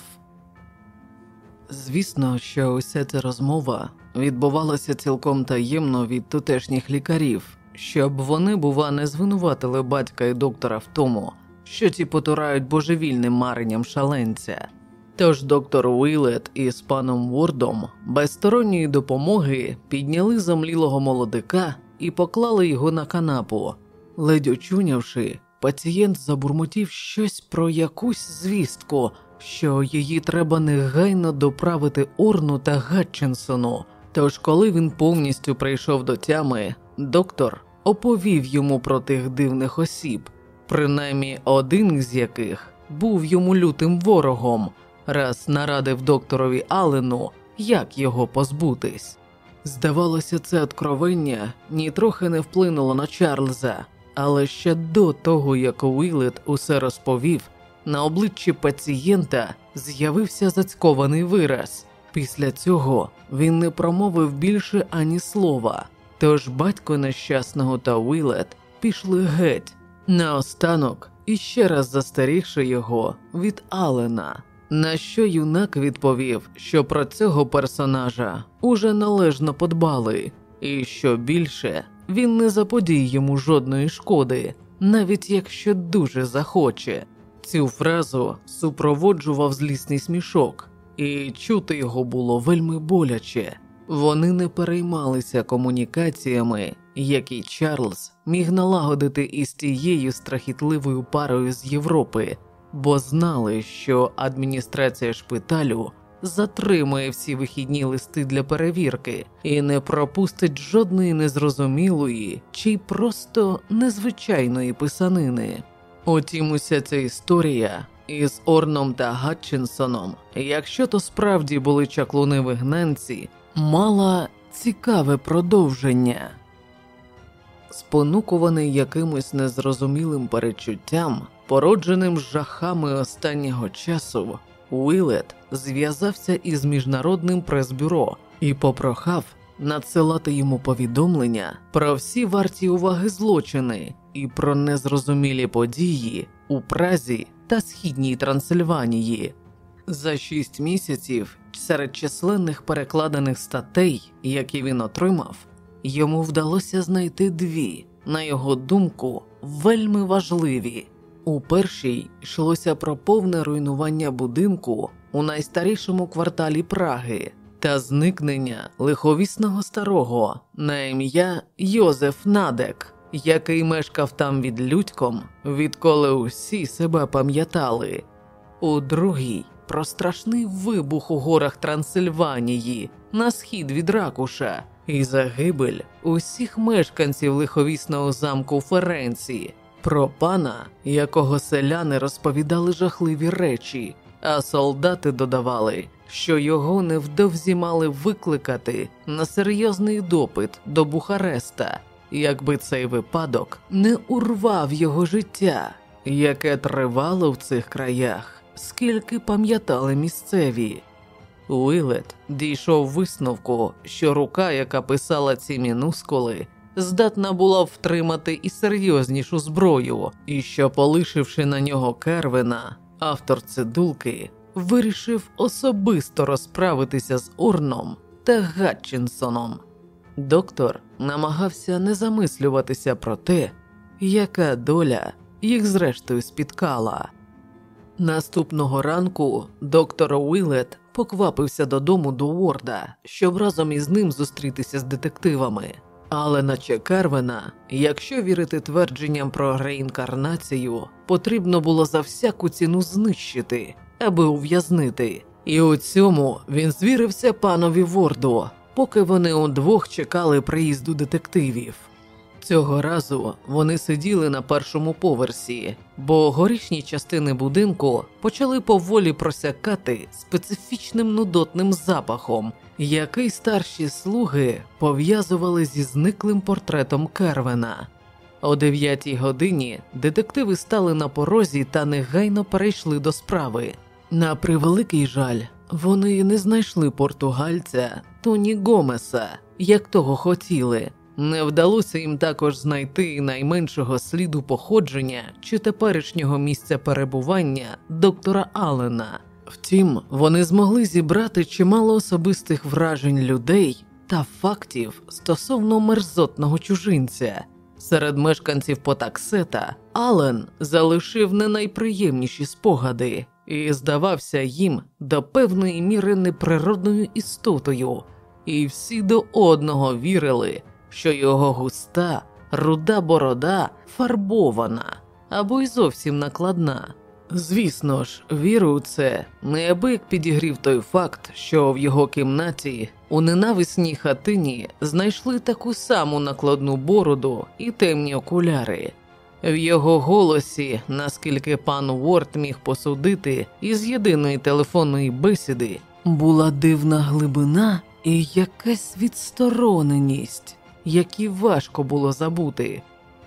Звісно, що уся ця розмова відбувалася цілком таємно від тутешніх лікарів, щоб вони, бува, не звинуватили батька і доктора в тому, що ті потурають божевільним маренням шаленця. Тож доктор Уілет із паном Вордом без сторонньої допомоги підняли замлілого молодика і поклали його на канапу. Ледь очунявши, пацієнт забурмотів щось про якусь звістку, що її треба негайно доправити Орну та Гатчинсону. Тож, коли він повністю прийшов до тями, доктор оповів йому про тих дивних осіб, принаймні один з яких був йому лютим ворогом, раз нарадив докторові Алену, як його позбутись. Здавалося, це откровення нітрохи не вплинуло на Чарльза, але ще до того, як Уілет усе розповів, на обличчі пацієнта з'явився зацькований вираз. Після цього він не промовив більше ані слова, тож батько нещасного та Уілет пішли геть. Наостанок, іще раз застерігши його від Алена. На що юнак відповів, що про цього персонажа уже належно подбали, і що більше він не заподіє йому жодної шкоди, навіть якщо дуже захоче. Цю фразу супроводжував злісний смішок, і чути його було вельми боляче. Вони не переймалися комунікаціями, які Чарльз міг налагодити із тією страхітливою парою з Європи, бо знали, що адміністрація шпиталю затримує всі вихідні листи для перевірки і не пропустить жодної незрозумілої чи просто незвичайної писанини. Утім, уся ця історія із Орном та Гатчинсоном, якщо то справді були чаклуни вигнанці, мала цікаве продовження. Спонукуваний якимось незрозумілим перечуттям, породженим жахами останнього часу, Уілет зв'язався із міжнародним прес-бюро і попрохав надсилати йому повідомлення про всі варті уваги злочини і про незрозумілі події у Празі та східній Трансильванії. За шість місяців серед численних перекладених статей, які він отримав, йому вдалося знайти дві, на його думку, вельми важливі. У першій йшлося про повне руйнування будинку у найстарішому кварталі Праги та зникнення лиховісного старого на ім'я Йозеф Надек, який мешкав там від відлюдьком, відколи усі себе пам'ятали. У другій про страшний вибух у горах Трансильванії на схід від Ракуша і загибель усіх мешканців лиховісного замку Ференці, про пана, якого селяни розповідали жахливі речі, а солдати додавали, що його невдовзі мали викликати на серйозний допит до Бухареста, якби цей випадок не урвав його життя, яке тривало в цих краях, скільки пам'ятали місцеві. Уилет дійшов висновку, що рука, яка писала ці мінускули, здатна була втримати і серйознішу зброю, і що, полишивши на нього Кервена, автор цидулки вирішив особисто розправитися з Орном та Гатчинсоном. Доктор намагався не замислюватися про те, яка доля їх зрештою спіткала. Наступного ранку доктор Уілет поквапився додому до Уорда, щоб разом із ним зустрітися з детективами. Але наче Карвена, якщо вірити твердженням про реінкарнацію, потрібно було за всяку ціну знищити, аби ув'язнити. І у цьому він звірився панові Ворду, поки вони удвох чекали приїзду детективів. Цього разу вони сиділи на першому поверсі, бо горішні частини будинку почали поволі просякати специфічним нудотним запахом, який старші слуги пов'язували зі зниклим портретом Кервена. О дев'ятій годині детективи стали на порозі та негайно перейшли до справи. На превеликий жаль, вони не знайшли португальця Тоні Гомеса, як того хотіли. Не вдалося їм також знайти найменшого сліду походження чи теперішнього місця перебування доктора Аллена. Втім, вони змогли зібрати чимало особистих вражень людей та фактів стосовно мерзотного чужинця. Серед мешканців Потаксета Аллен залишив не найприємніші спогади і здавався їм до певної міри неприродною істотою, і всі до одного вірили що його густа, руда борода фарбована або й зовсім накладна. Звісно ж, віру у це неабияк підігрів той факт, що в його кімнаті у ненависній хатині знайшли таку саму накладну бороду і темні окуляри. В його голосі, наскільки пан Уорд міг посудити, із єдиної телефонної бесіди була дивна глибина і якась відстороненість які важко було забути.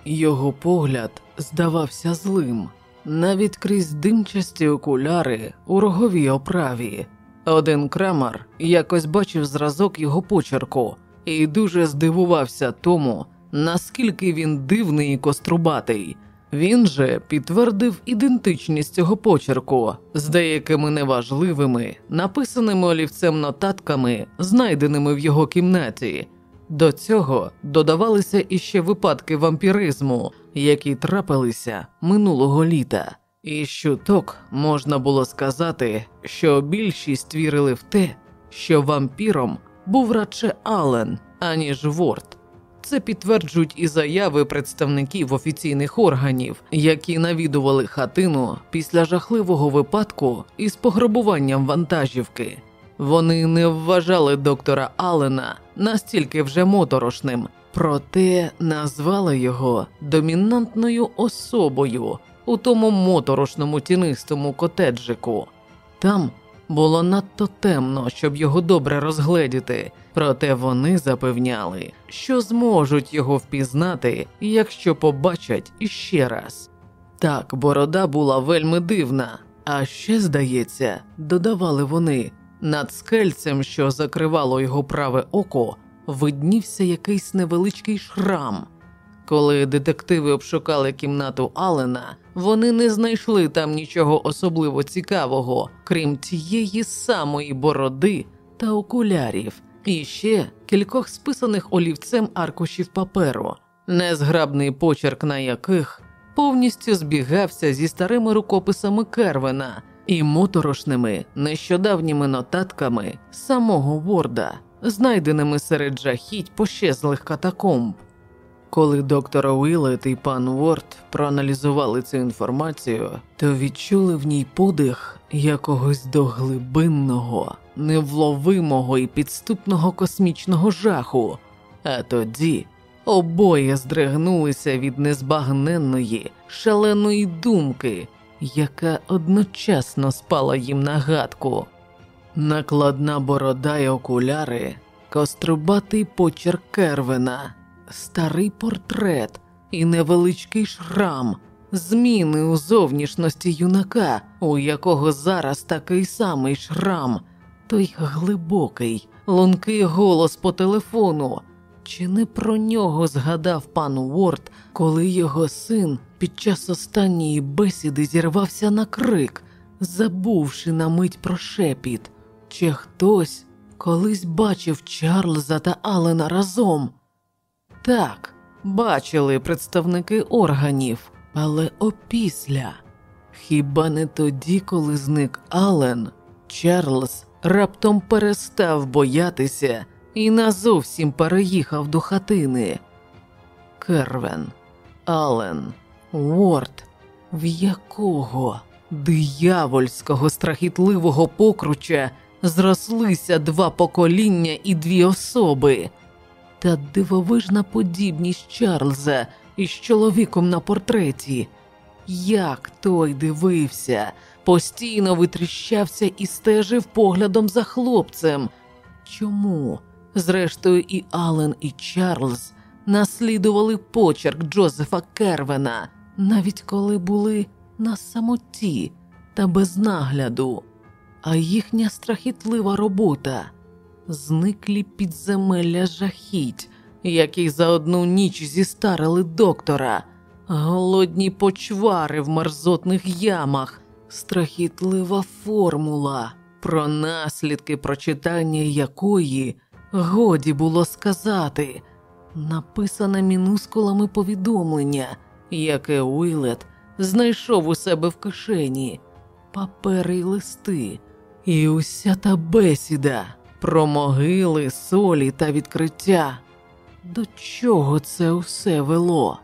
Його погляд здавався злим, навіть крізь димчасті окуляри у роговій оправі. Один крамар якось бачив зразок його почерку і дуже здивувався тому, наскільки він дивний і кострубатий. Він же підтвердив ідентичність цього почерку з деякими неважливими, написаними олівцем нотатками, знайденими в його кімнаті. До цього додавалися іще випадки вампіризму, які трапилися минулого літа, і щуток можна було сказати, що більшість вірили в те, що вампіром був радше Ален, аніж Ворд. Це підтверджують і заяви представників офіційних органів, які навідували хатину після жахливого випадку із пограбуванням вантажівки. Вони не вважали доктора Аллена настільки вже моторошним, проте назвали його домінантною особою у тому моторошному тінистому котеджику. Там було надто темно, щоб його добре розгледіти, проте вони запевняли, що зможуть його впізнати, якщо побачать іще раз. Так, борода була вельми дивна, а ще, здається, додавали вони. Над скельцем, що закривало його праве око, виднівся якийсь невеличкий шрам. Коли детективи обшукали кімнату Алена, вони не знайшли там нічого особливо цікавого, крім тієї самої бороди та окулярів, і ще кількох списаних олівцем аркушів паперу, незграбний почерк на яких повністю збігався зі старими рукописами Кервена і моторошними нещодавніми нотатками самого Ворда, знайденими серед жахіть пощезлих катакомб. Коли доктор Уілет і пан Ворд проаналізували цю інформацію, то відчули в ній подих якогось доглибинного, невловимого і підступного космічного жаху, а тоді обоє здригнулися від незбагненної, шаленої думки, яка одночасно спала їм на гадку. Накладна борода й окуляри, кострубатий почерк Кервена старий портрет і невеличкий шрам, зміни у зовнішності юнака, у якого зараз такий самий шрам, той глибокий, лункий голос по телефону. Чи не про нього згадав пан Уорд, коли його син під час останньої бесіди зірвався на крик, забувши на мить про шепіт? Чи хтось колись бачив Чарльза та Алена разом? Так, бачили представники органів, але опісля. Хіба не тоді, коли зник Ален, Чарльз раптом перестав боятися і назовсім переїхав до хатини. Кервен, Ален, Уорд, в якого диявольського страхітливого покруча зрослися два покоління і дві особи та дивовижна подібність Чарльза із чоловіком на портреті. Як той дивився, постійно витріщався і стежив поглядом за хлопцем. Чому? Зрештою, і Ален, і Чарльз наслідували почерк Джозефа Кервена, навіть коли були на самоті та без нагляду, а їхня страхітлива робота зниклі підземелля жахіть, які за одну ніч зістарили доктора, голодні почвари в мерзотних ямах, страхітлива формула, про наслідки прочитання якої годі було сказати, написане мінускулами повідомлення, яке Уілет знайшов у себе в кишені, папери й листи, і уся та бесіда про могили, солі та відкриття. До чого це усе вело?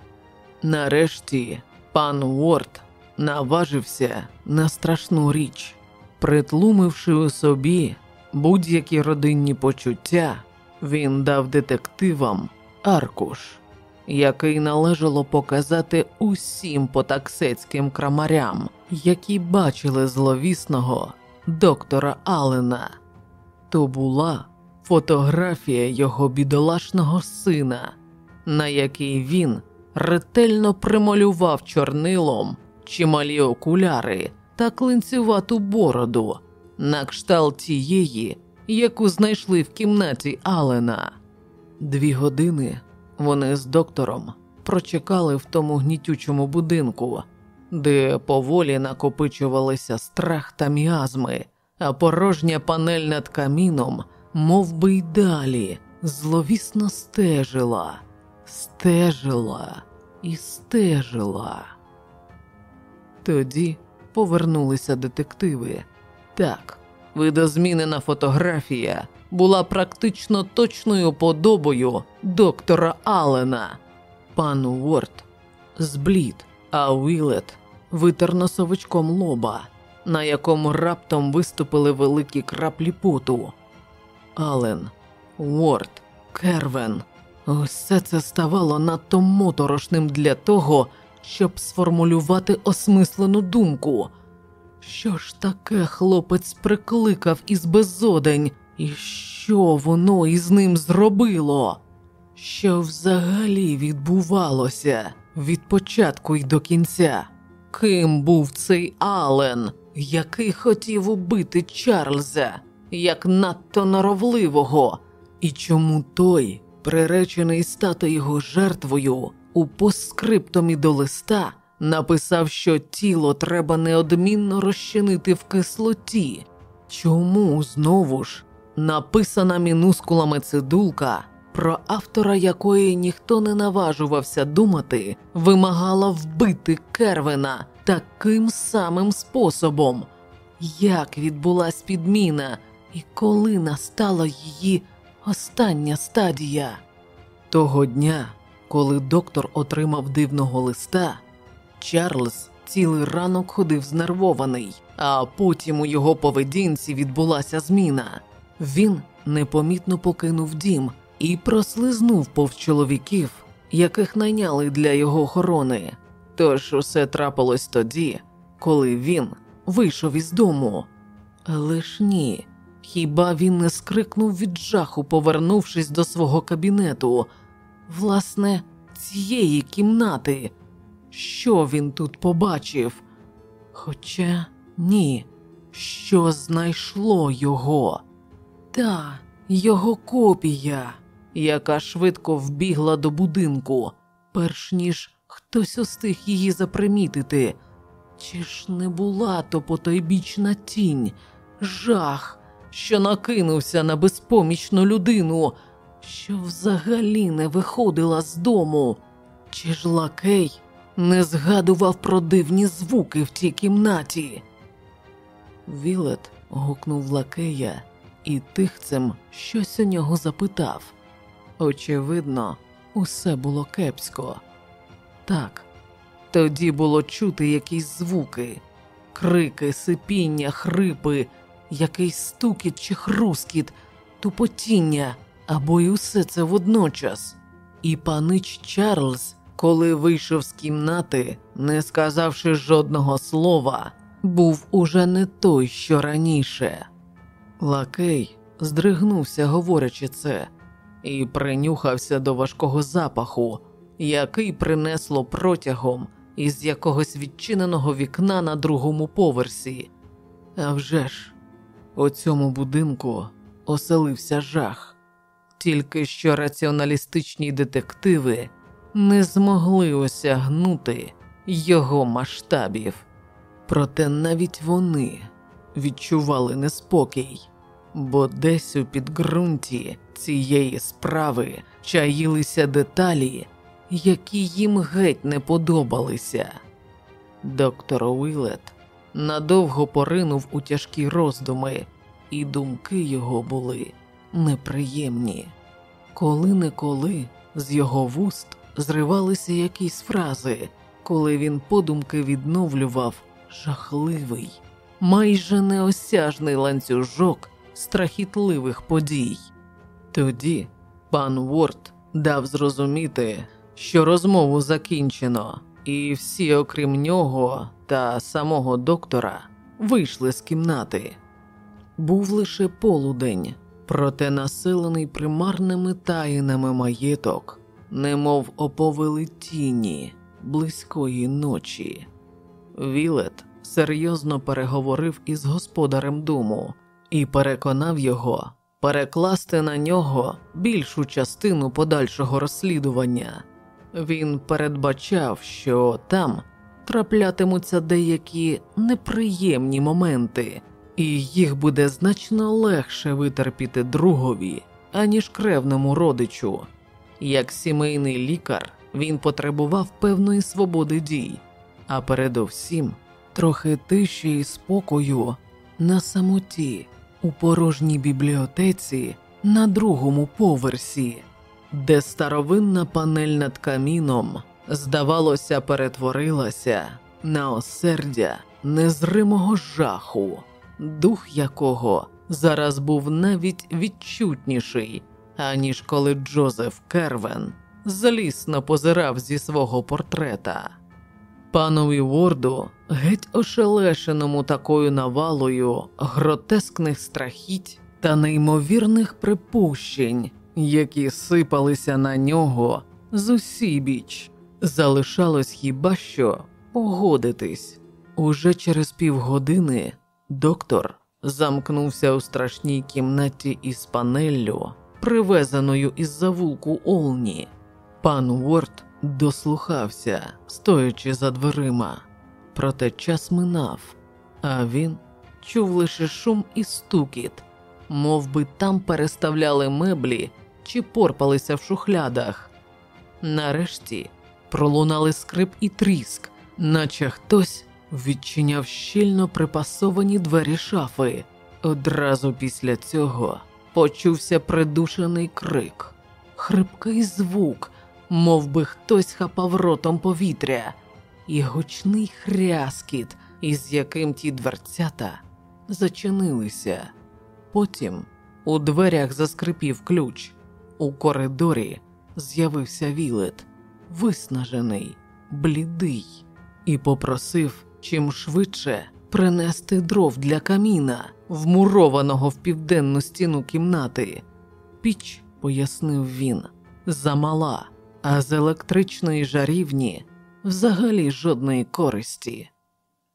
Нарешті пан Уорд наважився на страшну річ, притлумивши у собі будь-які родинні почуття, він дав детективам аркуш, який належало показати усім потаксецьким крамарям, які бачили зловісного доктора Алена. То була фотографія його бідолашного сина, на якій він ретельно прималював чорнилом чималі окуляри та клинцювату бороду, на кшталт тієї, яку знайшли в кімнаті Алена. Дві години вони з доктором прочекали в тому гнітючому будинку, де поволі накопичувалися страх та міазми а порожня панель над каміном, мов би й далі, зловісно стежила, стежила і стежила. Тоді повернулися детективи. Так, видозмінена фотографія була практично точною подобою доктора Аллена. Пан Уорд зблід, а Уілет витер носовичком лоба на якому раптом виступили великі краплі поту. Ален, Уорд, Кервен. Усе це ставало надто моторошним для того, щоб сформулювати осмислену думку. Що ж таке хлопець прикликав із безодень, і що воно із ним зробило? Що взагалі відбувалося від початку й до кінця? Ким був цей Ален? який хотів убити Чарльза як надто норовливого, і чому той, приречений стати його жертвою, у постскриптумі до листа написав, що тіло треба неодмінно розчинити в кислоті. Чому знову ж написана мінускулами цидулка, про автора якої ніхто не наважувався думати, вимагала вбити Кервена таким самим способом? Як відбулась підміна і коли настала її остання стадія? Того дня, коли доктор отримав дивного листа, Чарльз цілий ранок ходив знервований, а потім у його поведінці відбулася зміна. Він непомітно покинув дім і прослизнув повз чоловіків, яких найняли для його охорони. Тож усе трапилось тоді, коли він вийшов із дому. Але ж ні, хіба він не скрикнув від жаху, повернувшись до свого кабінету, власне, цієї кімнати. Що він тут побачив? Хоча ні, що знайшло його? Та його копія, яка швидко вбігла до будинку, перш ніж хтось устиг її запримітити. Чи ж не була то потойбічна тінь, жах, що накинувся на безпомічну людину, що взагалі не виходила з дому? Чи ж лакей не згадував про дивні звуки в тій кімнаті? Вілет гукнув лакея і тихцем щось у нього запитав. Очевидно, усе було кепсько. Так, тоді було чути якісь звуки, крики, сипіння, хрипи, якийсь стукіт чи хрускіт, тупотіння або й усе це водночас. І панич Чарльз, коли вийшов з кімнати, не сказавши жодного слова, був уже не той, що раніше. Лакей здригнувся, говорячи це, і принюхався до важкого запаху, який принесло протягом із якогось відчиненого вікна на другому поверсі. А вже ж, у цьому будинку оселився жах, тільки що раціоналістичні детективи не змогли осягнути його масштабів. Проте навіть вони відчували неспокій, бо десь у підґрунті цієї справи чаїлися деталі, які їм геть не подобалися. Доктор Уілет надовго поринув у тяжкі роздуми, і думки його були неприємні. Коли неколи з його вуст зривалися якісь фрази, коли він подумки відновлював жахливий, майже неосяжний ланцюжок страхітливих подій. Тоді пан Ворд дав зрозуміти, що розмову закінчено, і всі, окрім нього та самого доктора, вийшли з кімнати. Був лише полудень, проте населений примарними таїнами маєток, немов оповили тіні близької ночі. Вілет серйозно переговорив із господарем дому і переконав його перекласти на нього більшу частину подальшого розслідування. Він передбачав, що там траплятимуться деякі неприємні моменти, і їх буде значно легше витерпіти другові, аніж кревному родичу. Як сімейний лікар він потребував певної свободи дій, а передовсім трохи тиші і спокою на самоті у порожній бібліотеці на другому поверсі, де старовинна панель над каміном, здавалося, перетворилася на осердя незримого жаху, дух якого зараз був навіть відчутніший, аніж коли Джозеф Кервен злісно позирав зі свого портрета. Панові Ворду, геть ошелешеному такою навалою гротескних страхіть та неймовірних припущень, які сипалися на нього з усібіч, залишалось хіба що погодитись. Уже через півгодини доктор замкнувся у страшній кімнаті із панеллю, привезеною із завулку Олні. Пан Уорд дослухався, стоячи за дверима. Проте час минав, а він чув лише шум і стукіт, мов би там переставляли меблі чи порпалися в шухлядах. Нарешті пролунали скрип і тріск, наче хтось відчиняв щільно припасовані двері шафи. Одразу після цього почувся придушений крик, хрипкий звук, мов би хтось хапав ротом повітря, і гучний хряскіт, із яким ті дверцята зачинилися. Потім у дверях заскрипів ключ, у коридорі з'явився вілет, виснажений, блідий, і попросив чим швидше принести дров для каміна, вмурованого в південну стіну кімнати. Піч, пояснив він, замала, а з електричної жарівні взагалі жодної користі.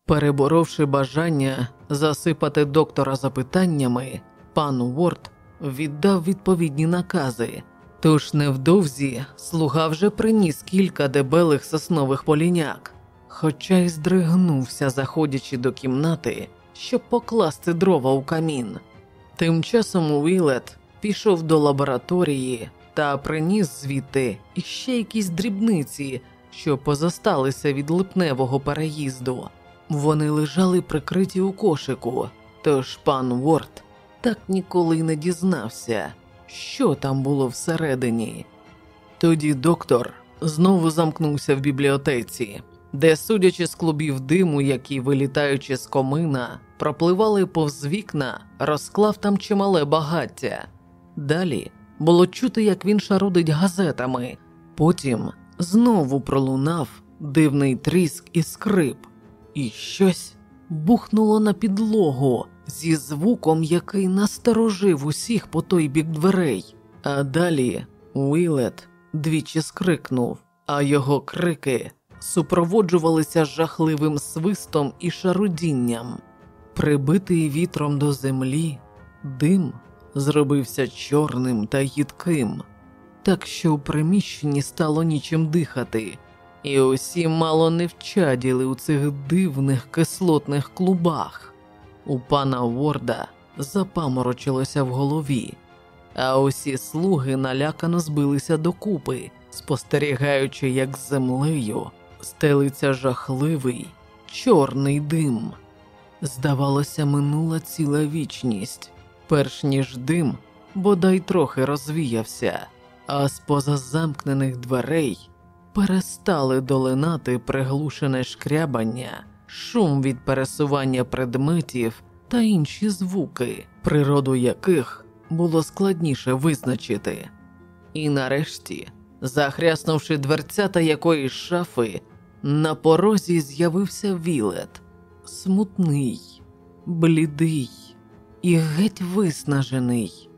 Переборовши бажання засипати доктора запитаннями, пан Уорд віддав відповідні накази, тож невдовзі слуга вже приніс кілька дебелих соснових поліняк, хоча й здригнувся, заходячи до кімнати, щоб покласти дрова у камін. Тим часом Уілет пішов до лабораторії та приніс звідти іще якісь дрібниці, що позосталися від липневого переїзду. Вони лежали прикриті у кошику, тож пан Ворд так ніколи не дізнався, що там було всередині. Тоді доктор знову замкнувся в бібліотеці, де, судячи з клубів диму, які, вилітаючи з комина, пропливали повз вікна, розклав там чимале багаття. Далі було чути, як він шарудить газетами, потім знову пролунав дивний тріск і скрип, і щось бухнуло на підлогу зі звуком, який насторожив усіх по той бік дверей. А далі Уілет двічі скрикнув, а його крики супроводжувалися жахливим свистом і шарудінням. Прибитий вітром до землі, дим зробився чорним та їдким, так що у приміщенні стало нічим дихати, і усі мало не вчаділи у цих дивних кислотних клубах. У пана Ворда запаморочилося в голові, а усі слуги налякано збилися докупи, спостерігаючи, як з землею стелиться жахливий чорний дим. Здавалося, минула ціла вічність, перш ніж дим бодай трохи розвіявся, а з поза замкнених дверей перестали долинати приглушене шкрябання, шум від пересування предметів та інші звуки, природу яких було складніше визначити. І нарешті, захряснувши дверцята якоїсь шафи, на порозі з'явився вілет, смутний, блідий і геть виснажений.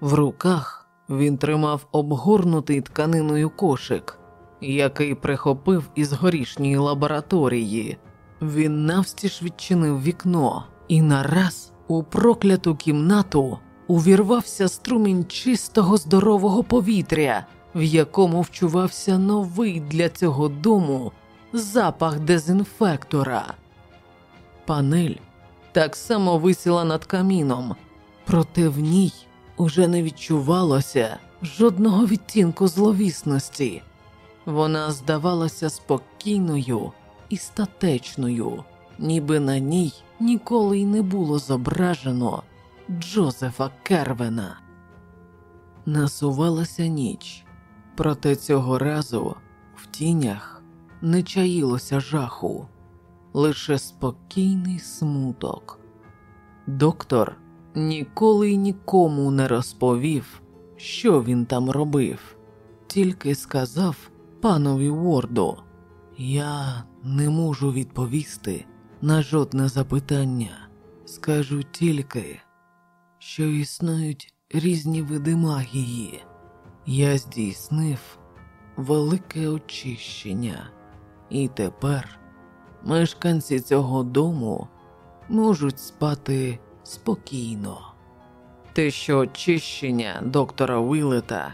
В руках він тримав обгорнутий тканиною кошик, який прихопив із горішньої лабораторії. Він навстіж відчинив вікно, і нараз у прокляту кімнату увірвався струмінь чистого здорового повітря, в якому вчувався новий для цього дому запах дезінфектора. Панель так само висіла над каміном, проте в ній уже не відчувалося жодного відтінку зловісності. Вона здавалася спокійною і статечною, ніби на ній ніколи й не було зображено Джозефа Кервена. Насувалася ніч, проте цього разу в тінях не чаїлося жаху, лише спокійний смуток. Доктор ніколи й нікому не розповів, що він там робив, тільки сказав панові Ворду, я не можу відповісти на жодне запитання. Скажу тільки, що існують різні види магії. Я здійснив велике очищення, і тепер мешканці цього дому можуть спати спокійно. Те, що очищення доктора Вілета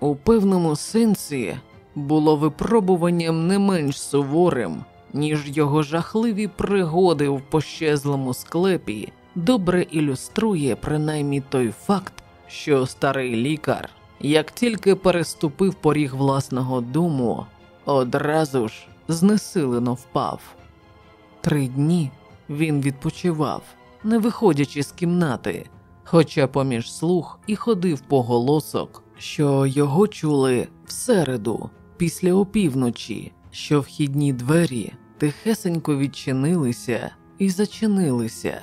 у певному сенсі було випробуванням не менш суворим, ніж його жахливі пригоди в пощезлому склепі, добре ілюструє принаймні той факт, що старий лікар, як тільки переступив поріг власного дому, одразу ж знесилено впав. Три дні він відпочивав, не виходячи з кімнати, хоча поміж слух і ходив поголосок, що його чули всереду, після опівночі, що вхідні двері тихесенько відчинилися і зачинилися.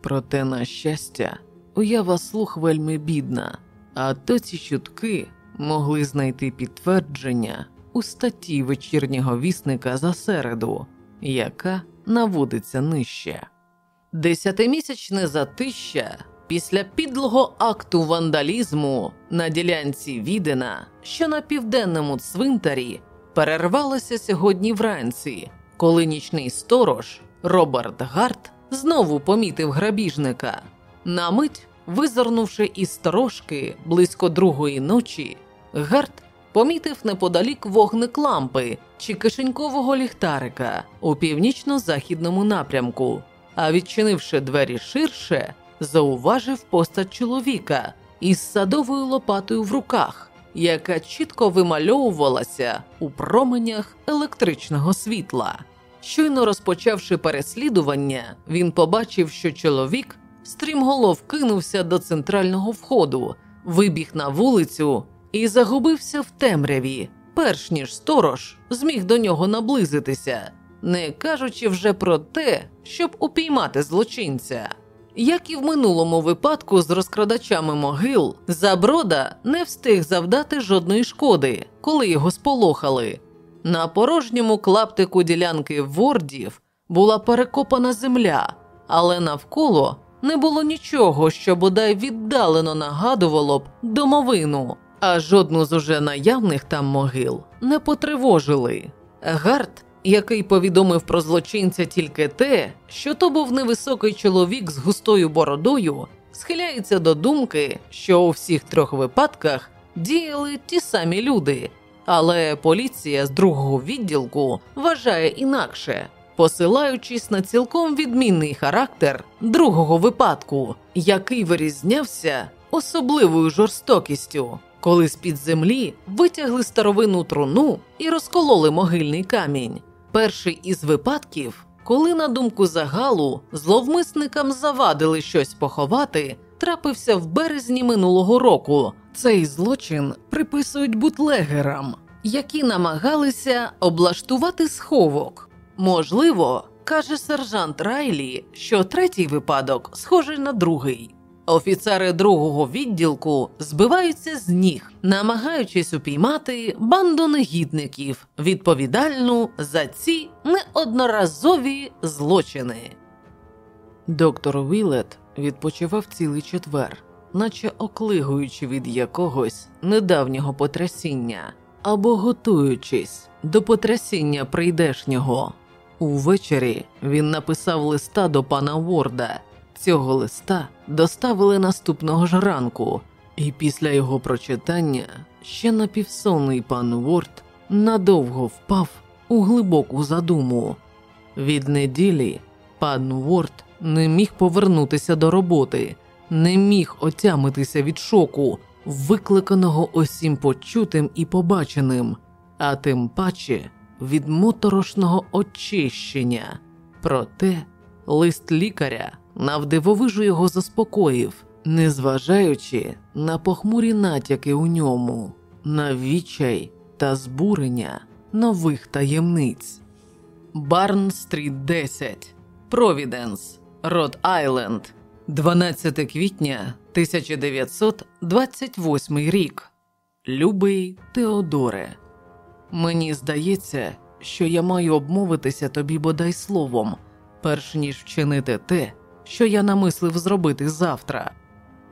Проте, на щастя, уява слух вельми бідна, а то ці чутки могли знайти підтвердження у статті вечірнього вісника за середу, яка наводиться нижче. Десятимісячне затища після підлого акту вандалізму на ділянці Відена, що на південному цвинтарі, перервалося сьогодні вранці, коли нічний сторож Роберт Гарт знову помітив грабіжника. На мить, визирнувши із сторожки близько другої ночі, Гарт помітив неподалік вогник лампи чи кишенькового ліхтарика у північно-західному напрямку, а відчинивши двері ширше, зауважив постать чоловіка із садовою лопатою в руках, яка чітко вимальовувалася у променях електричного світла. Щойно розпочавши переслідування, він побачив, що чоловік стрімголов кинувся до центрального входу, вибіг на вулицю і загубився в темряві, перш ніж сторож зміг до нього наблизитися, не кажучи вже про те, щоб упіймати злочинця. Як і в минулому випадку з розкрадачами могил, Заброда не встиг завдати жодної шкоди, коли його сполохали. На порожньому клаптику ділянки вордів була перекопана земля, але навколо не було нічого, що бодай віддалено нагадувало б домовину, а жодну з уже наявних там могил не потривожили. Гард, який повідомив про злочинця тільки те, що то був невисокий чоловік з густою бородою, схиляється до думки, що у всіх трьох випадках діяли ті самі люди. Але поліція з другого відділку вважає інакше, посилаючись на цілком відмінний характер другого випадку, який вирізнявся особливою жорстокістю, коли з під землі витягли старовинну труну і розкололи могильний камінь. Перший із випадків, коли, на думку загалу, зловмисникам завадили щось поховати, трапився в березні минулого року. Цей злочин приписують бутлегерам, які намагалися облаштувати сховок. Можливо, каже сержант Райлі, що третій випадок схожий на другий. Офіцери другого відділку збиваються з ніг, намагаючись упіймати банду негідників, відповідальну за ці неодноразові злочини. Доктор Вілет відпочивав цілий четвер, наче оклигуючи від якогось недавнього потрясіння або готуючись до потрясіння прийдешнього. Увечері він написав листа до пана Ворда. Цього листа доставили наступного ж ранку, і після його прочитання ще напівсонний пан Ворд надовго впав у глибоку задуму. Від неділі пан Ворд не міг повернутися до роботи, не міг отямитися від шоку, викликаного усім почутим і побаченим, а тим паче від моторошного очищення. Проте лист лікаря навдивовижу його заспокоїв, незважаючи на похмурі натяки у ньому, на відчай та збурення нових таємниць. Барн Стріт 10, Провіденс, Род Айленд, 12 квітня 1928 рік. Любий Теодоре. Мені здається, що я маю обмовитися тобі бодай словом, перш ніж вчинити те, що я намислив зробити завтра.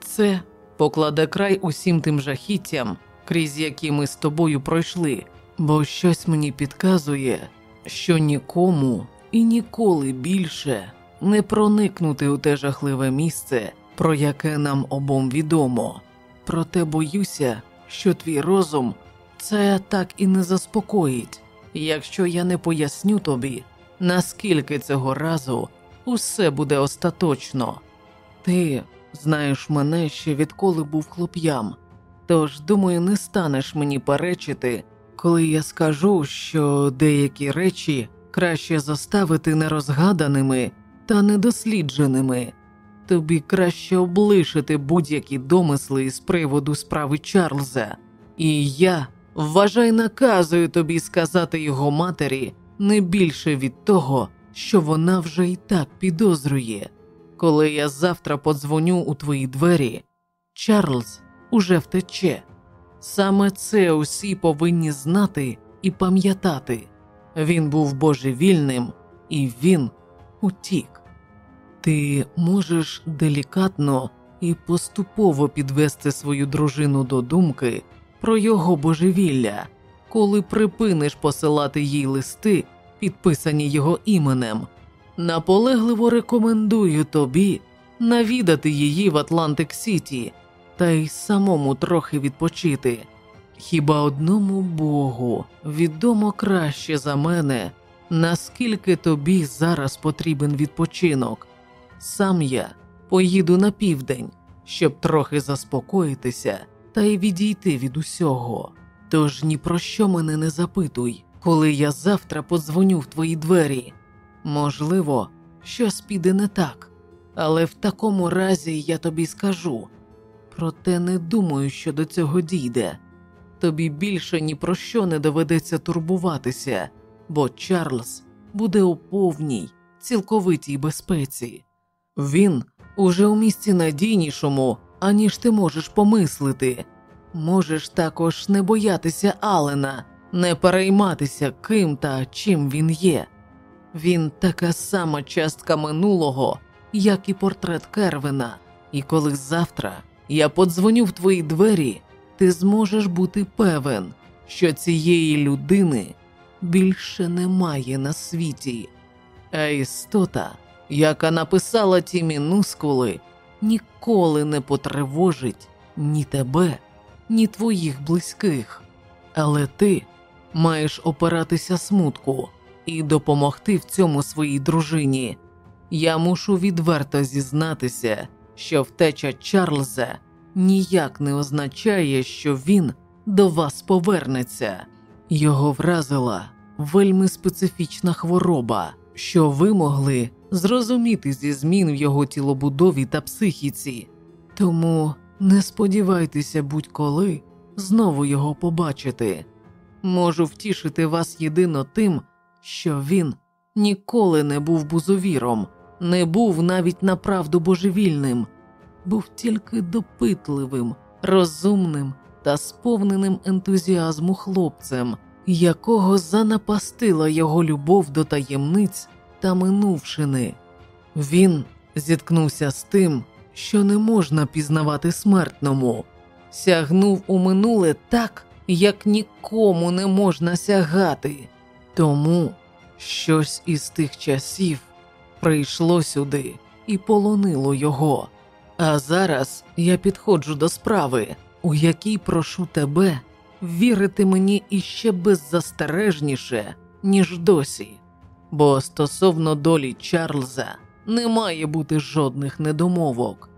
Це покладе край усім тим жахіттям, крізь які ми з тобою пройшли, бо щось мені підказує, що нікому і ніколи більше не проникнути у те жахливе місце, про яке нам обом відомо. Проте боюся, що твій розум це так і не заспокоїть, якщо я не поясню тобі, наскільки цього разу усе буде остаточно. Ти знаєш мене ще відколи був хлоп'ям, тож, думаю, не станеш мені перечити, коли я скажу, що деякі речі краще заставити нерозгаданими та недослідженими. Тобі краще облишити будь-які домисли з приводу справи Чарльза, і я вважай, наказую тобі сказати його матері не більше від того, що вона вже і так підозрює. Коли я завтра подзвоню у твої двері, Чарльз уже втече. Саме це усі повинні знати і пам'ятати. Він був божевільним, і він утік. Ти можеш делікатно і поступово підвести свою дружину до думки про його божевілля, коли припиниш посилати їй листи, підписані його іменем. Наполегливо рекомендую тобі навідати її в Атлантик Сіті та й самому трохи відпочити. Хіба одному Богу відомо краще за мене, наскільки тобі зараз потрібен відпочинок. Сам я поїду на південь, щоб трохи заспокоїтися та й відійти від усього. Тож ні про що мене не запитуй, коли я завтра подзвоню в твої двері. Можливо, щось піде не так, але в такому разі я тобі скажу. Проте не думаю, що до цього дійде. Тобі більше ні про що не доведеться турбуватися, бо Чарльз буде у повній, цілковитій безпеці. Він уже у місці надійнішому, аніж ти можеш помислити. Можеш також не боятися Алена, не перейматися ким та чим він є. Він така сама частка минулого, як і портрет Кервена, і коли завтра я подзвоню в твої двері, ти зможеш бути певен, що цієї людини більше немає на світі, а істота, яка написала ті мінускули, ніколи не потривожить ні тебе, ні твоїх близьких, але ти маєш опиратися смутку і допомогти в цьому своїй дружині. Я мушу відверто зізнатися, що втеча Чарльза ніяк не означає, що він до вас повернеться. Його вразила вельми специфічна хвороба, що ви могли зрозуміти зі змін в його тілобудові та психіці. Тому не сподівайтеся будь-коли знову його побачити. Можу втішити вас єдино тим, що він ніколи не був бузовіром, не був навіть направду божевільним, був тільки допитливим, розумним та сповненим ентузіазму хлопцем, якого занапастила його любов до таємниць та минувшини. Він зіткнувся з тим, що не можна пізнавати смертному, сягнув у минуле так, як нікому не можна сягати. Тому щось із тих часів прийшло сюди і полонило його. А зараз я підходжу до справи, у якій прошу тебе вірити мені іще беззастережніше, ніж досі, бо стосовно долі Чарльза не має бути жодних недомовок.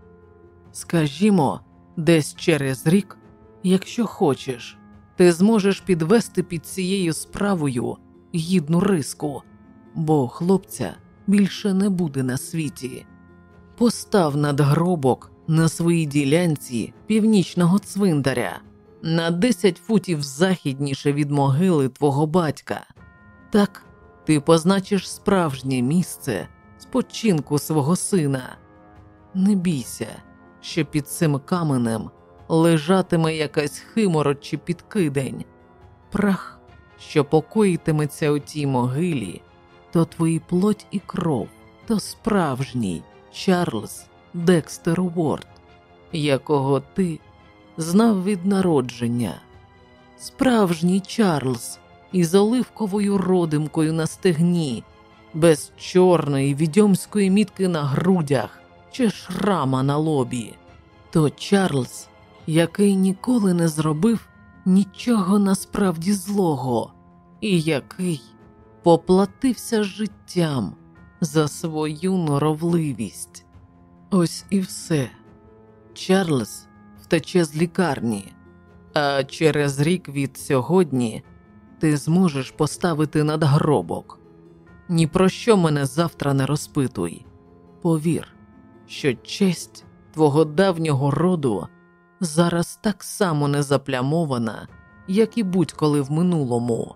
Скажімо, десь через рік, якщо хочеш, ти зможеш підвести під цією справою гідну риску, бо хлопця більше не буде на світі. Постав надгробок на своїй ділянці північного цвинтаря на 10 футів західніше від могили твого батька. Так ти позначиш справжнє місце спочинку свого сина. Не бійся, що під цим каменем лежатиме якась химород чи підкидень, прах, що покоїтиметься у тій могилі, то твої плоть і кров, то справжній Чарльз Декстер Уорд, якого ти знав від народження, справжній Чарльз із оливковою родимкою на стегні, без чорної відьомської мітки на грудях чи шрама на лобі, то Чарльз, який ніколи не зробив нічого насправді злого, і який поплатився життям за свою норовливість. Ось і все. Чарльз втече з лікарні, а через рік від сьогодні ти зможеш поставити надгробок. Ні про що мене завтра не розпитуй. Повір, що честь твого давнього роду зараз так само не заплямована, як і будь-коли в минулому,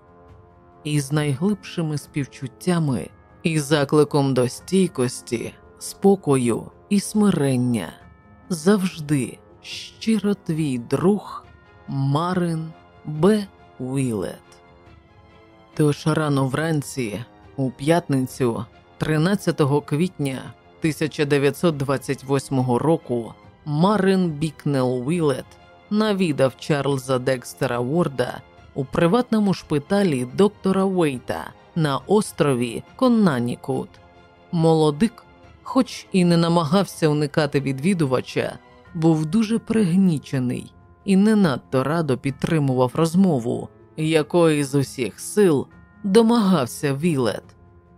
і з найглибшими співчуттями і закликом до стійкості, спокою і смирення завжди щиро твій друг Марин Б. Уілет. Тож рано вранці, у п'ятницю, 13 квітня 1928 року, Марин Бікнел Уілет навідав Чарльза Декстера Ворда у приватному шпиталі доктора Уейта на острові Коннанікут. Молодик, хоч і не намагався уникати відвідувача, був дуже пригнічений і не надто радо підтримував розмову, якої з усіх сил домагався Вілет.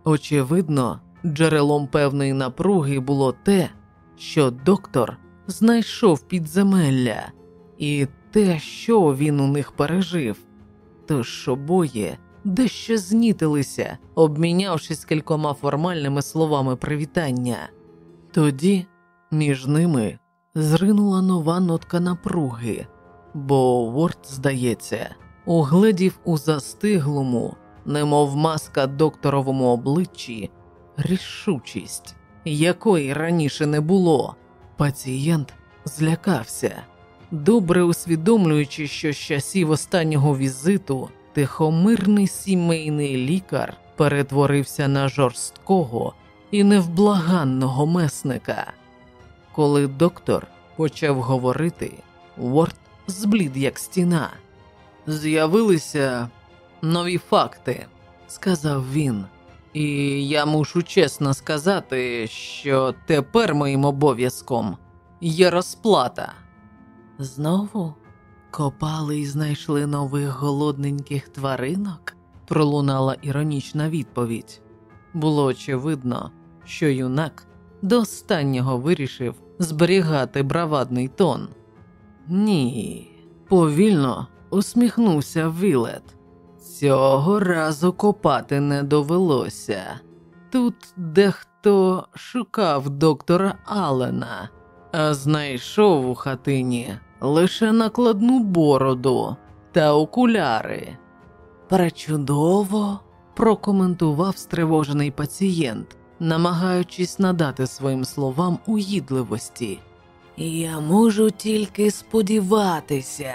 Очевидно, джерелом певної напруги було те, що доктор знайшов підземелля, і те, що він у них пережив. Тож обоє дещо знітилися, обмінявшись кількома формальними словами привітання. Тоді між ними зринула нова нотка напруги, бо Ворд, здається, угледів у застиглому, немов маска докторовому обличчі, рішучість, якої раніше не було. Пацієнт злякався, добре усвідомлюючи, що з часів останнього візиту тихомирний сімейний лікар перетворився на жорсткого і невблаганного месника. Коли доктор почав говорити, Ворд зблід як стіна. З'явилися нові факти, сказав він. І я мушу чесно сказати, що тепер моїм обов'язком є розплата. Знову копали і знайшли нових голодненьких тваринок, пролунала іронічна відповідь. Було очевидно, що юнак до останнього вирішив зберігати бравадний тон. Ні, повільно усміхнувся Вілет. Цього разу копати не довелося. Тут дехто шукав доктора Аллена, а знайшов у хатині лише накладну бороду та окуляри. Пречудово, прокоментував стривожений пацієнт, намагаючись надати своїм словам уїдливості. Я можу тільки сподіватися,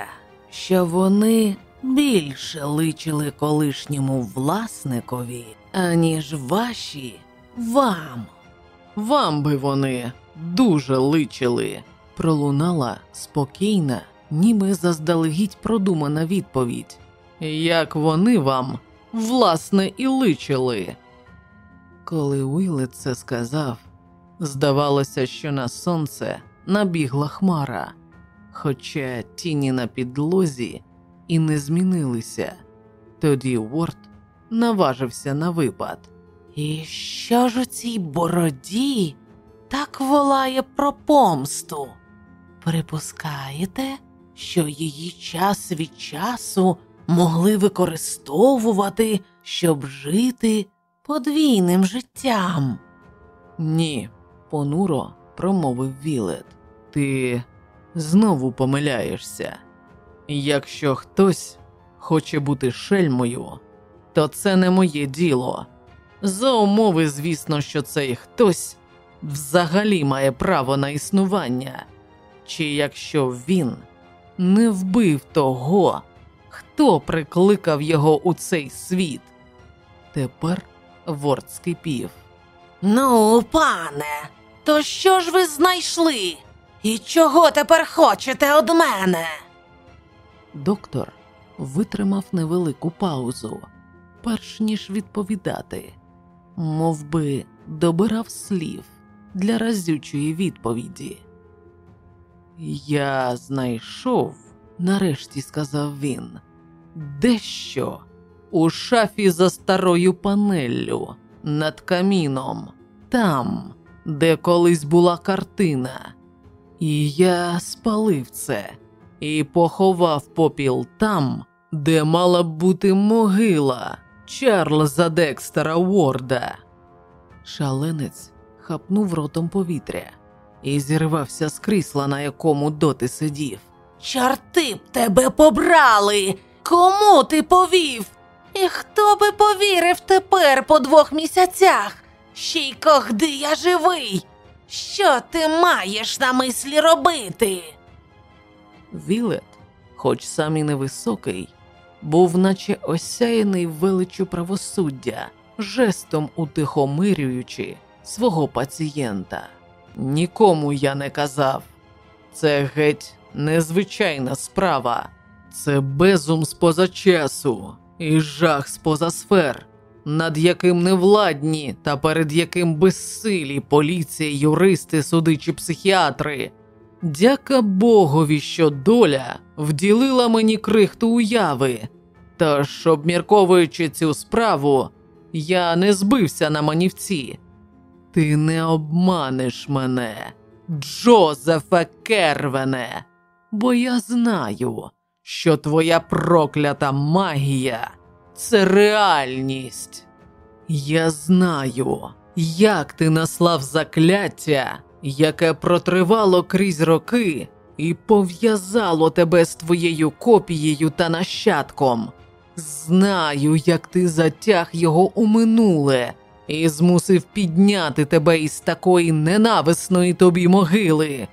що вони більше личили колишньому власникові, аніж ваші вам. Вам би вони дуже личили, пролунала спокійна, ніби заздалегідь продумана відповідь. Як вони вам, власне, і личили. Коли Уілет це сказав, здавалося, що на сонце набігла хмара, хоча тіні на підлозі і не змінилися. Тоді Уорд наважився на випад. І що ж у цій бороді так волає про помсту? Припускаєте, що її час від часу могли використовувати, щоб жити подвійним життям? Ні, понуро промовив Вілет. Ти знову помиляєшся. Якщо хтось хоче бути шельмою, то це не моє діло. За умови, звісно, що цей хтось взагалі має право на існування, чи якщо він не вбив того, хто прикликав його у цей світ. Тепер Ворд скипів. Ну, пане, то що ж ви знайшли? І чого тепер хочете од мене? Доктор витримав невелику паузу, перш ніж відповідати, Мов би добирав слів для разючої відповіді. Я знайшов нарешті сказав він. Дещо у шафі за старою панеллю над каміном, там, де колись була картина. І я спалив це і поховав попіл там, де мала б бути могила Чарльза Декстера Уорда. Шаленець хапнув ротом повітря і зірвався з крісла, на якому доти сидів. Чорти б тебе побрали! Кому ти повів? І хто би повірив тепер по двох місяцях? Ще й когди я живий. Що ти маєш на мислі робити? Вілет, хоч сам і невисокий, був наче осяяний величу правосуддя, жестом утихомирюючи свого пацієнта. Нікому я не казав. Це геть незвичайна справа, це безум споза часу і жах споза сфер, над яким невладні та перед яким безсилі поліція, юристи, суди чи психіатри. Дяка Богові, що доля вділила мені крихту уяви. Тож, обмірковуючи цю справу, я не збився на манівці. Ти не обманеш мене, Джозефе Кервене, бо я знаю, що твоя проклята магія це реальність. Я знаю, як ти наслав закляття, яке протривало крізь роки і пов'язало тебе з твоєю копією та нащадком. Знаю, як ти затяг його у минуле і змусив підняти тебе із такої ненависної тобі могили.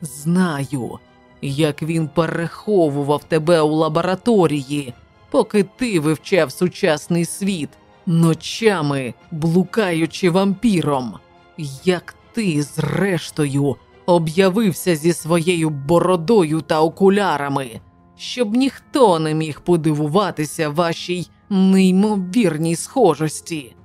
Знаю, як він переховував тебе у лабораторії, поки ти вивчав сучасний світ, ночами блукаючи вампіром, як ти, зрештою, об'явився зі своєю бородою та окулярами, щоб ніхто не міг подивуватися вашій неймовірній схожості.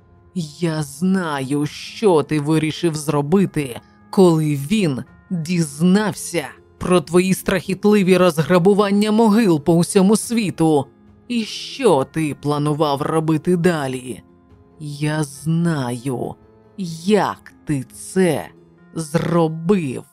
Я знаю, що ти вирішив зробити, коли він дізнався про твої страхітливі розграбування могил по усьому світу. І що ти планував робити далі? Я знаю, як ти це зробив.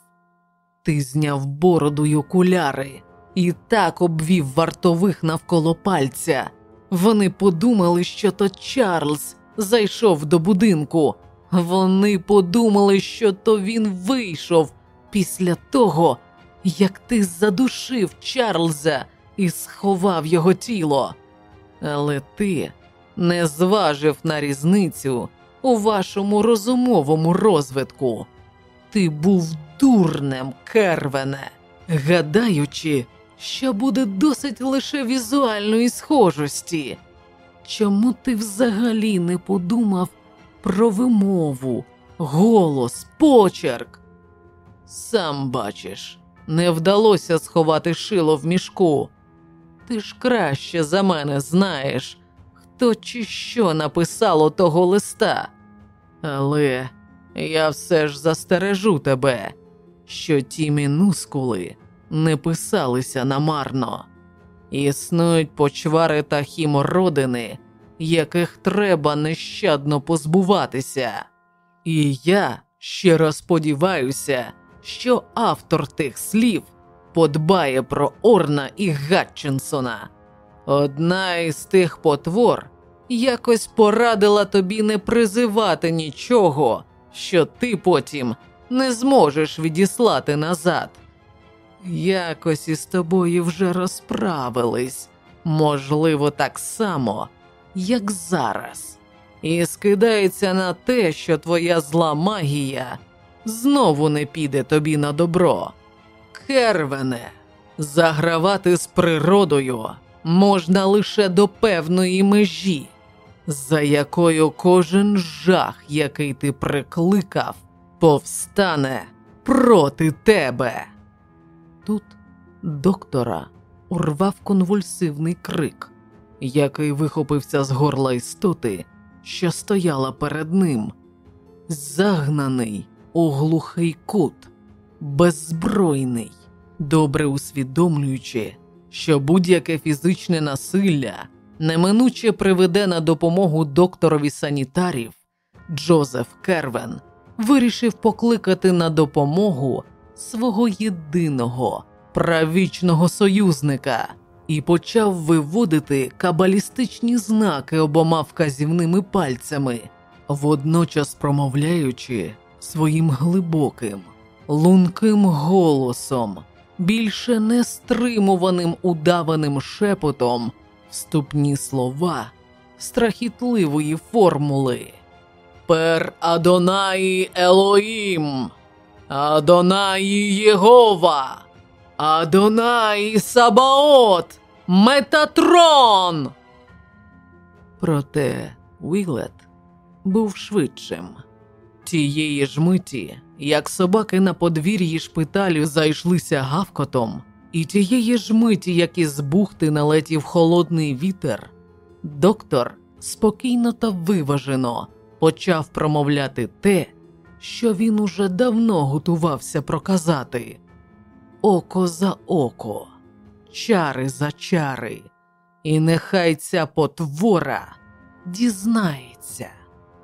Ти зняв бороду й окуляри і так обвів вартових навколо пальця. Вони подумали, що то Чарльз зайшов до будинку. Вони подумали, що то він вийшов після того, як ти задушив Чарльза і сховав його тіло. Але ти не зважив на різницю у вашому розумовому розвитку. Ти був дурнем, Кервене, гадаючи, що буде досить лише візуальної схожості. Чому ти взагалі не подумав про вимову, голос, почерк? Сам бачиш, не вдалося сховати шило в мішку. Ти ж краще за мене знаєш, хто чи що написало того листа. Але я все ж застережу тебе, що ті мінускули не писалися намарно. Існують почвари та хімородини, яких треба нещадно позбуватися. І я щиро сподіваюся, що автор тих слів подбає про Орна і Гатчинсона. Одна із тих потвор якось порадила тобі не призивати нічого, що ти потім не зможеш відіслати назад. Якось із тобою вже розправились, можливо, так само, як зараз, і скидається на те, що твоя зла магія знову не піде тобі на добро. Кервене, загравати з природою можна лише до певної межі, за якою кожен жах, який ти прикликав, повстане проти тебе. Тут доктора урвав конвульсивний крик, який вихопився з горла істоти, що стояла перед ним, загнаний у глухий кут, беззбройний, добре усвідомлюючи, що будь-яке фізичне насилля неминуче приведе на допомогу докторові санітарів, Джозеф Кервен вирішив покликати на допомогу свого єдиного правічного союзника і почав виводити кабалістичні знаки обома вказівними пальцями, водночас промовляючи своїм глибоким, лунким голосом, більше не стримуваним удаваним шепотом вступні слова страхітливої формули. Пер Адонаї Елоїм, Адонаї Єгова, Адонаї Сабаот, Метатрон. Проте Вілет був швидшим. Тієї ж миті, як собаки на подвір'ї шпиталю зайшлися гавкотом, і тієї ж миті, як із бухти налетів холодний вітер, доктор спокійно та виважено почав промовляти те, що він уже давно готувався проказати око за око, чари за чари, і нехай ця потвора дізнається,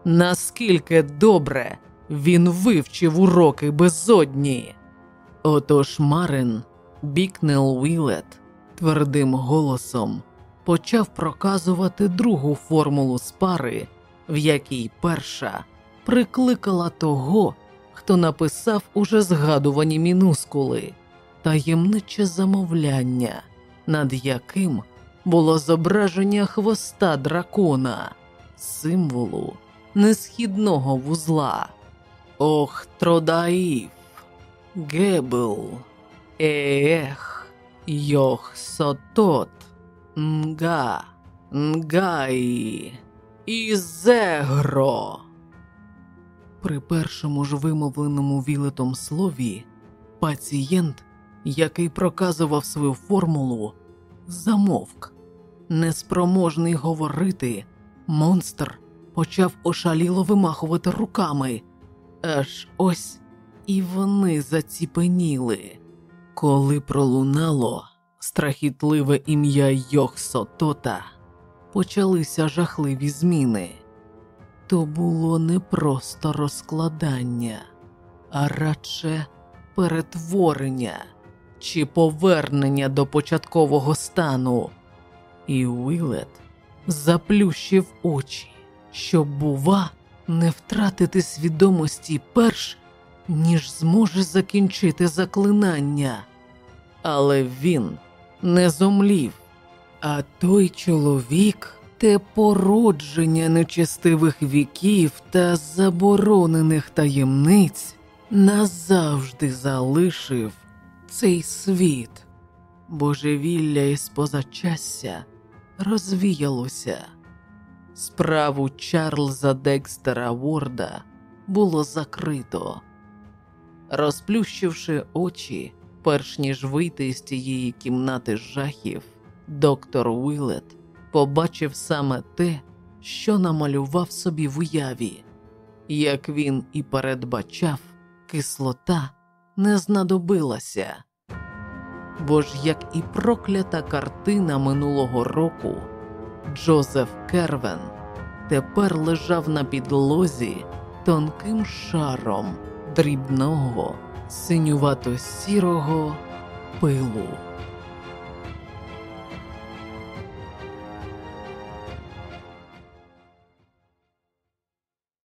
наскільки добре він вивчив уроки безодні. Отож Марин Бікнел Вілет твердим голосом почав проказувати другу формулу з пари, в якій перша прикликала того, хто написав уже згадувані мінускули, таємниче замовляння, над яким було зображення хвоста дракона, символу несхідного вузла. Ох, Тродаїв, Гебел, Ех, Йох Сотот, Нга, Нгаї і Зегро. При першому ж вимовленому вілетом слові пацієнт, який проказував свою формулу, замовк. Неспроможний говорити, монстр почав ошаліло вимахувати руками. Аж ось і вони заціпеніли, коли пролунало страхітливе ім'я Йохсотота, почалися жахливі зміни. То було не просто розкладання, а радше перетворення чи повернення до початкового стану. І Уілет заплющив очі, щоб, бува, не втратити свідомості перш, ніж зможе закінчити заклинання. Але він не зомлів, а той чоловік те породження нечестивих віків та заборонених таємниць назавжди залишив цей світ. Божевілля із позачасся розвіялося. Справу Чарльза Декстера Ворда було закрито. Розплющивши очі, перш ніж вийти з тієї кімнати жахів, доктор Уілет побачив саме те, що намалював собі в уяві. Як він і передбачав, кислота не знадобилася. Бо ж, як і проклята картина минулого року, Джозеф Кервен тепер лежав на підлозі тонким шаром дрібного, синювато сірого пилу.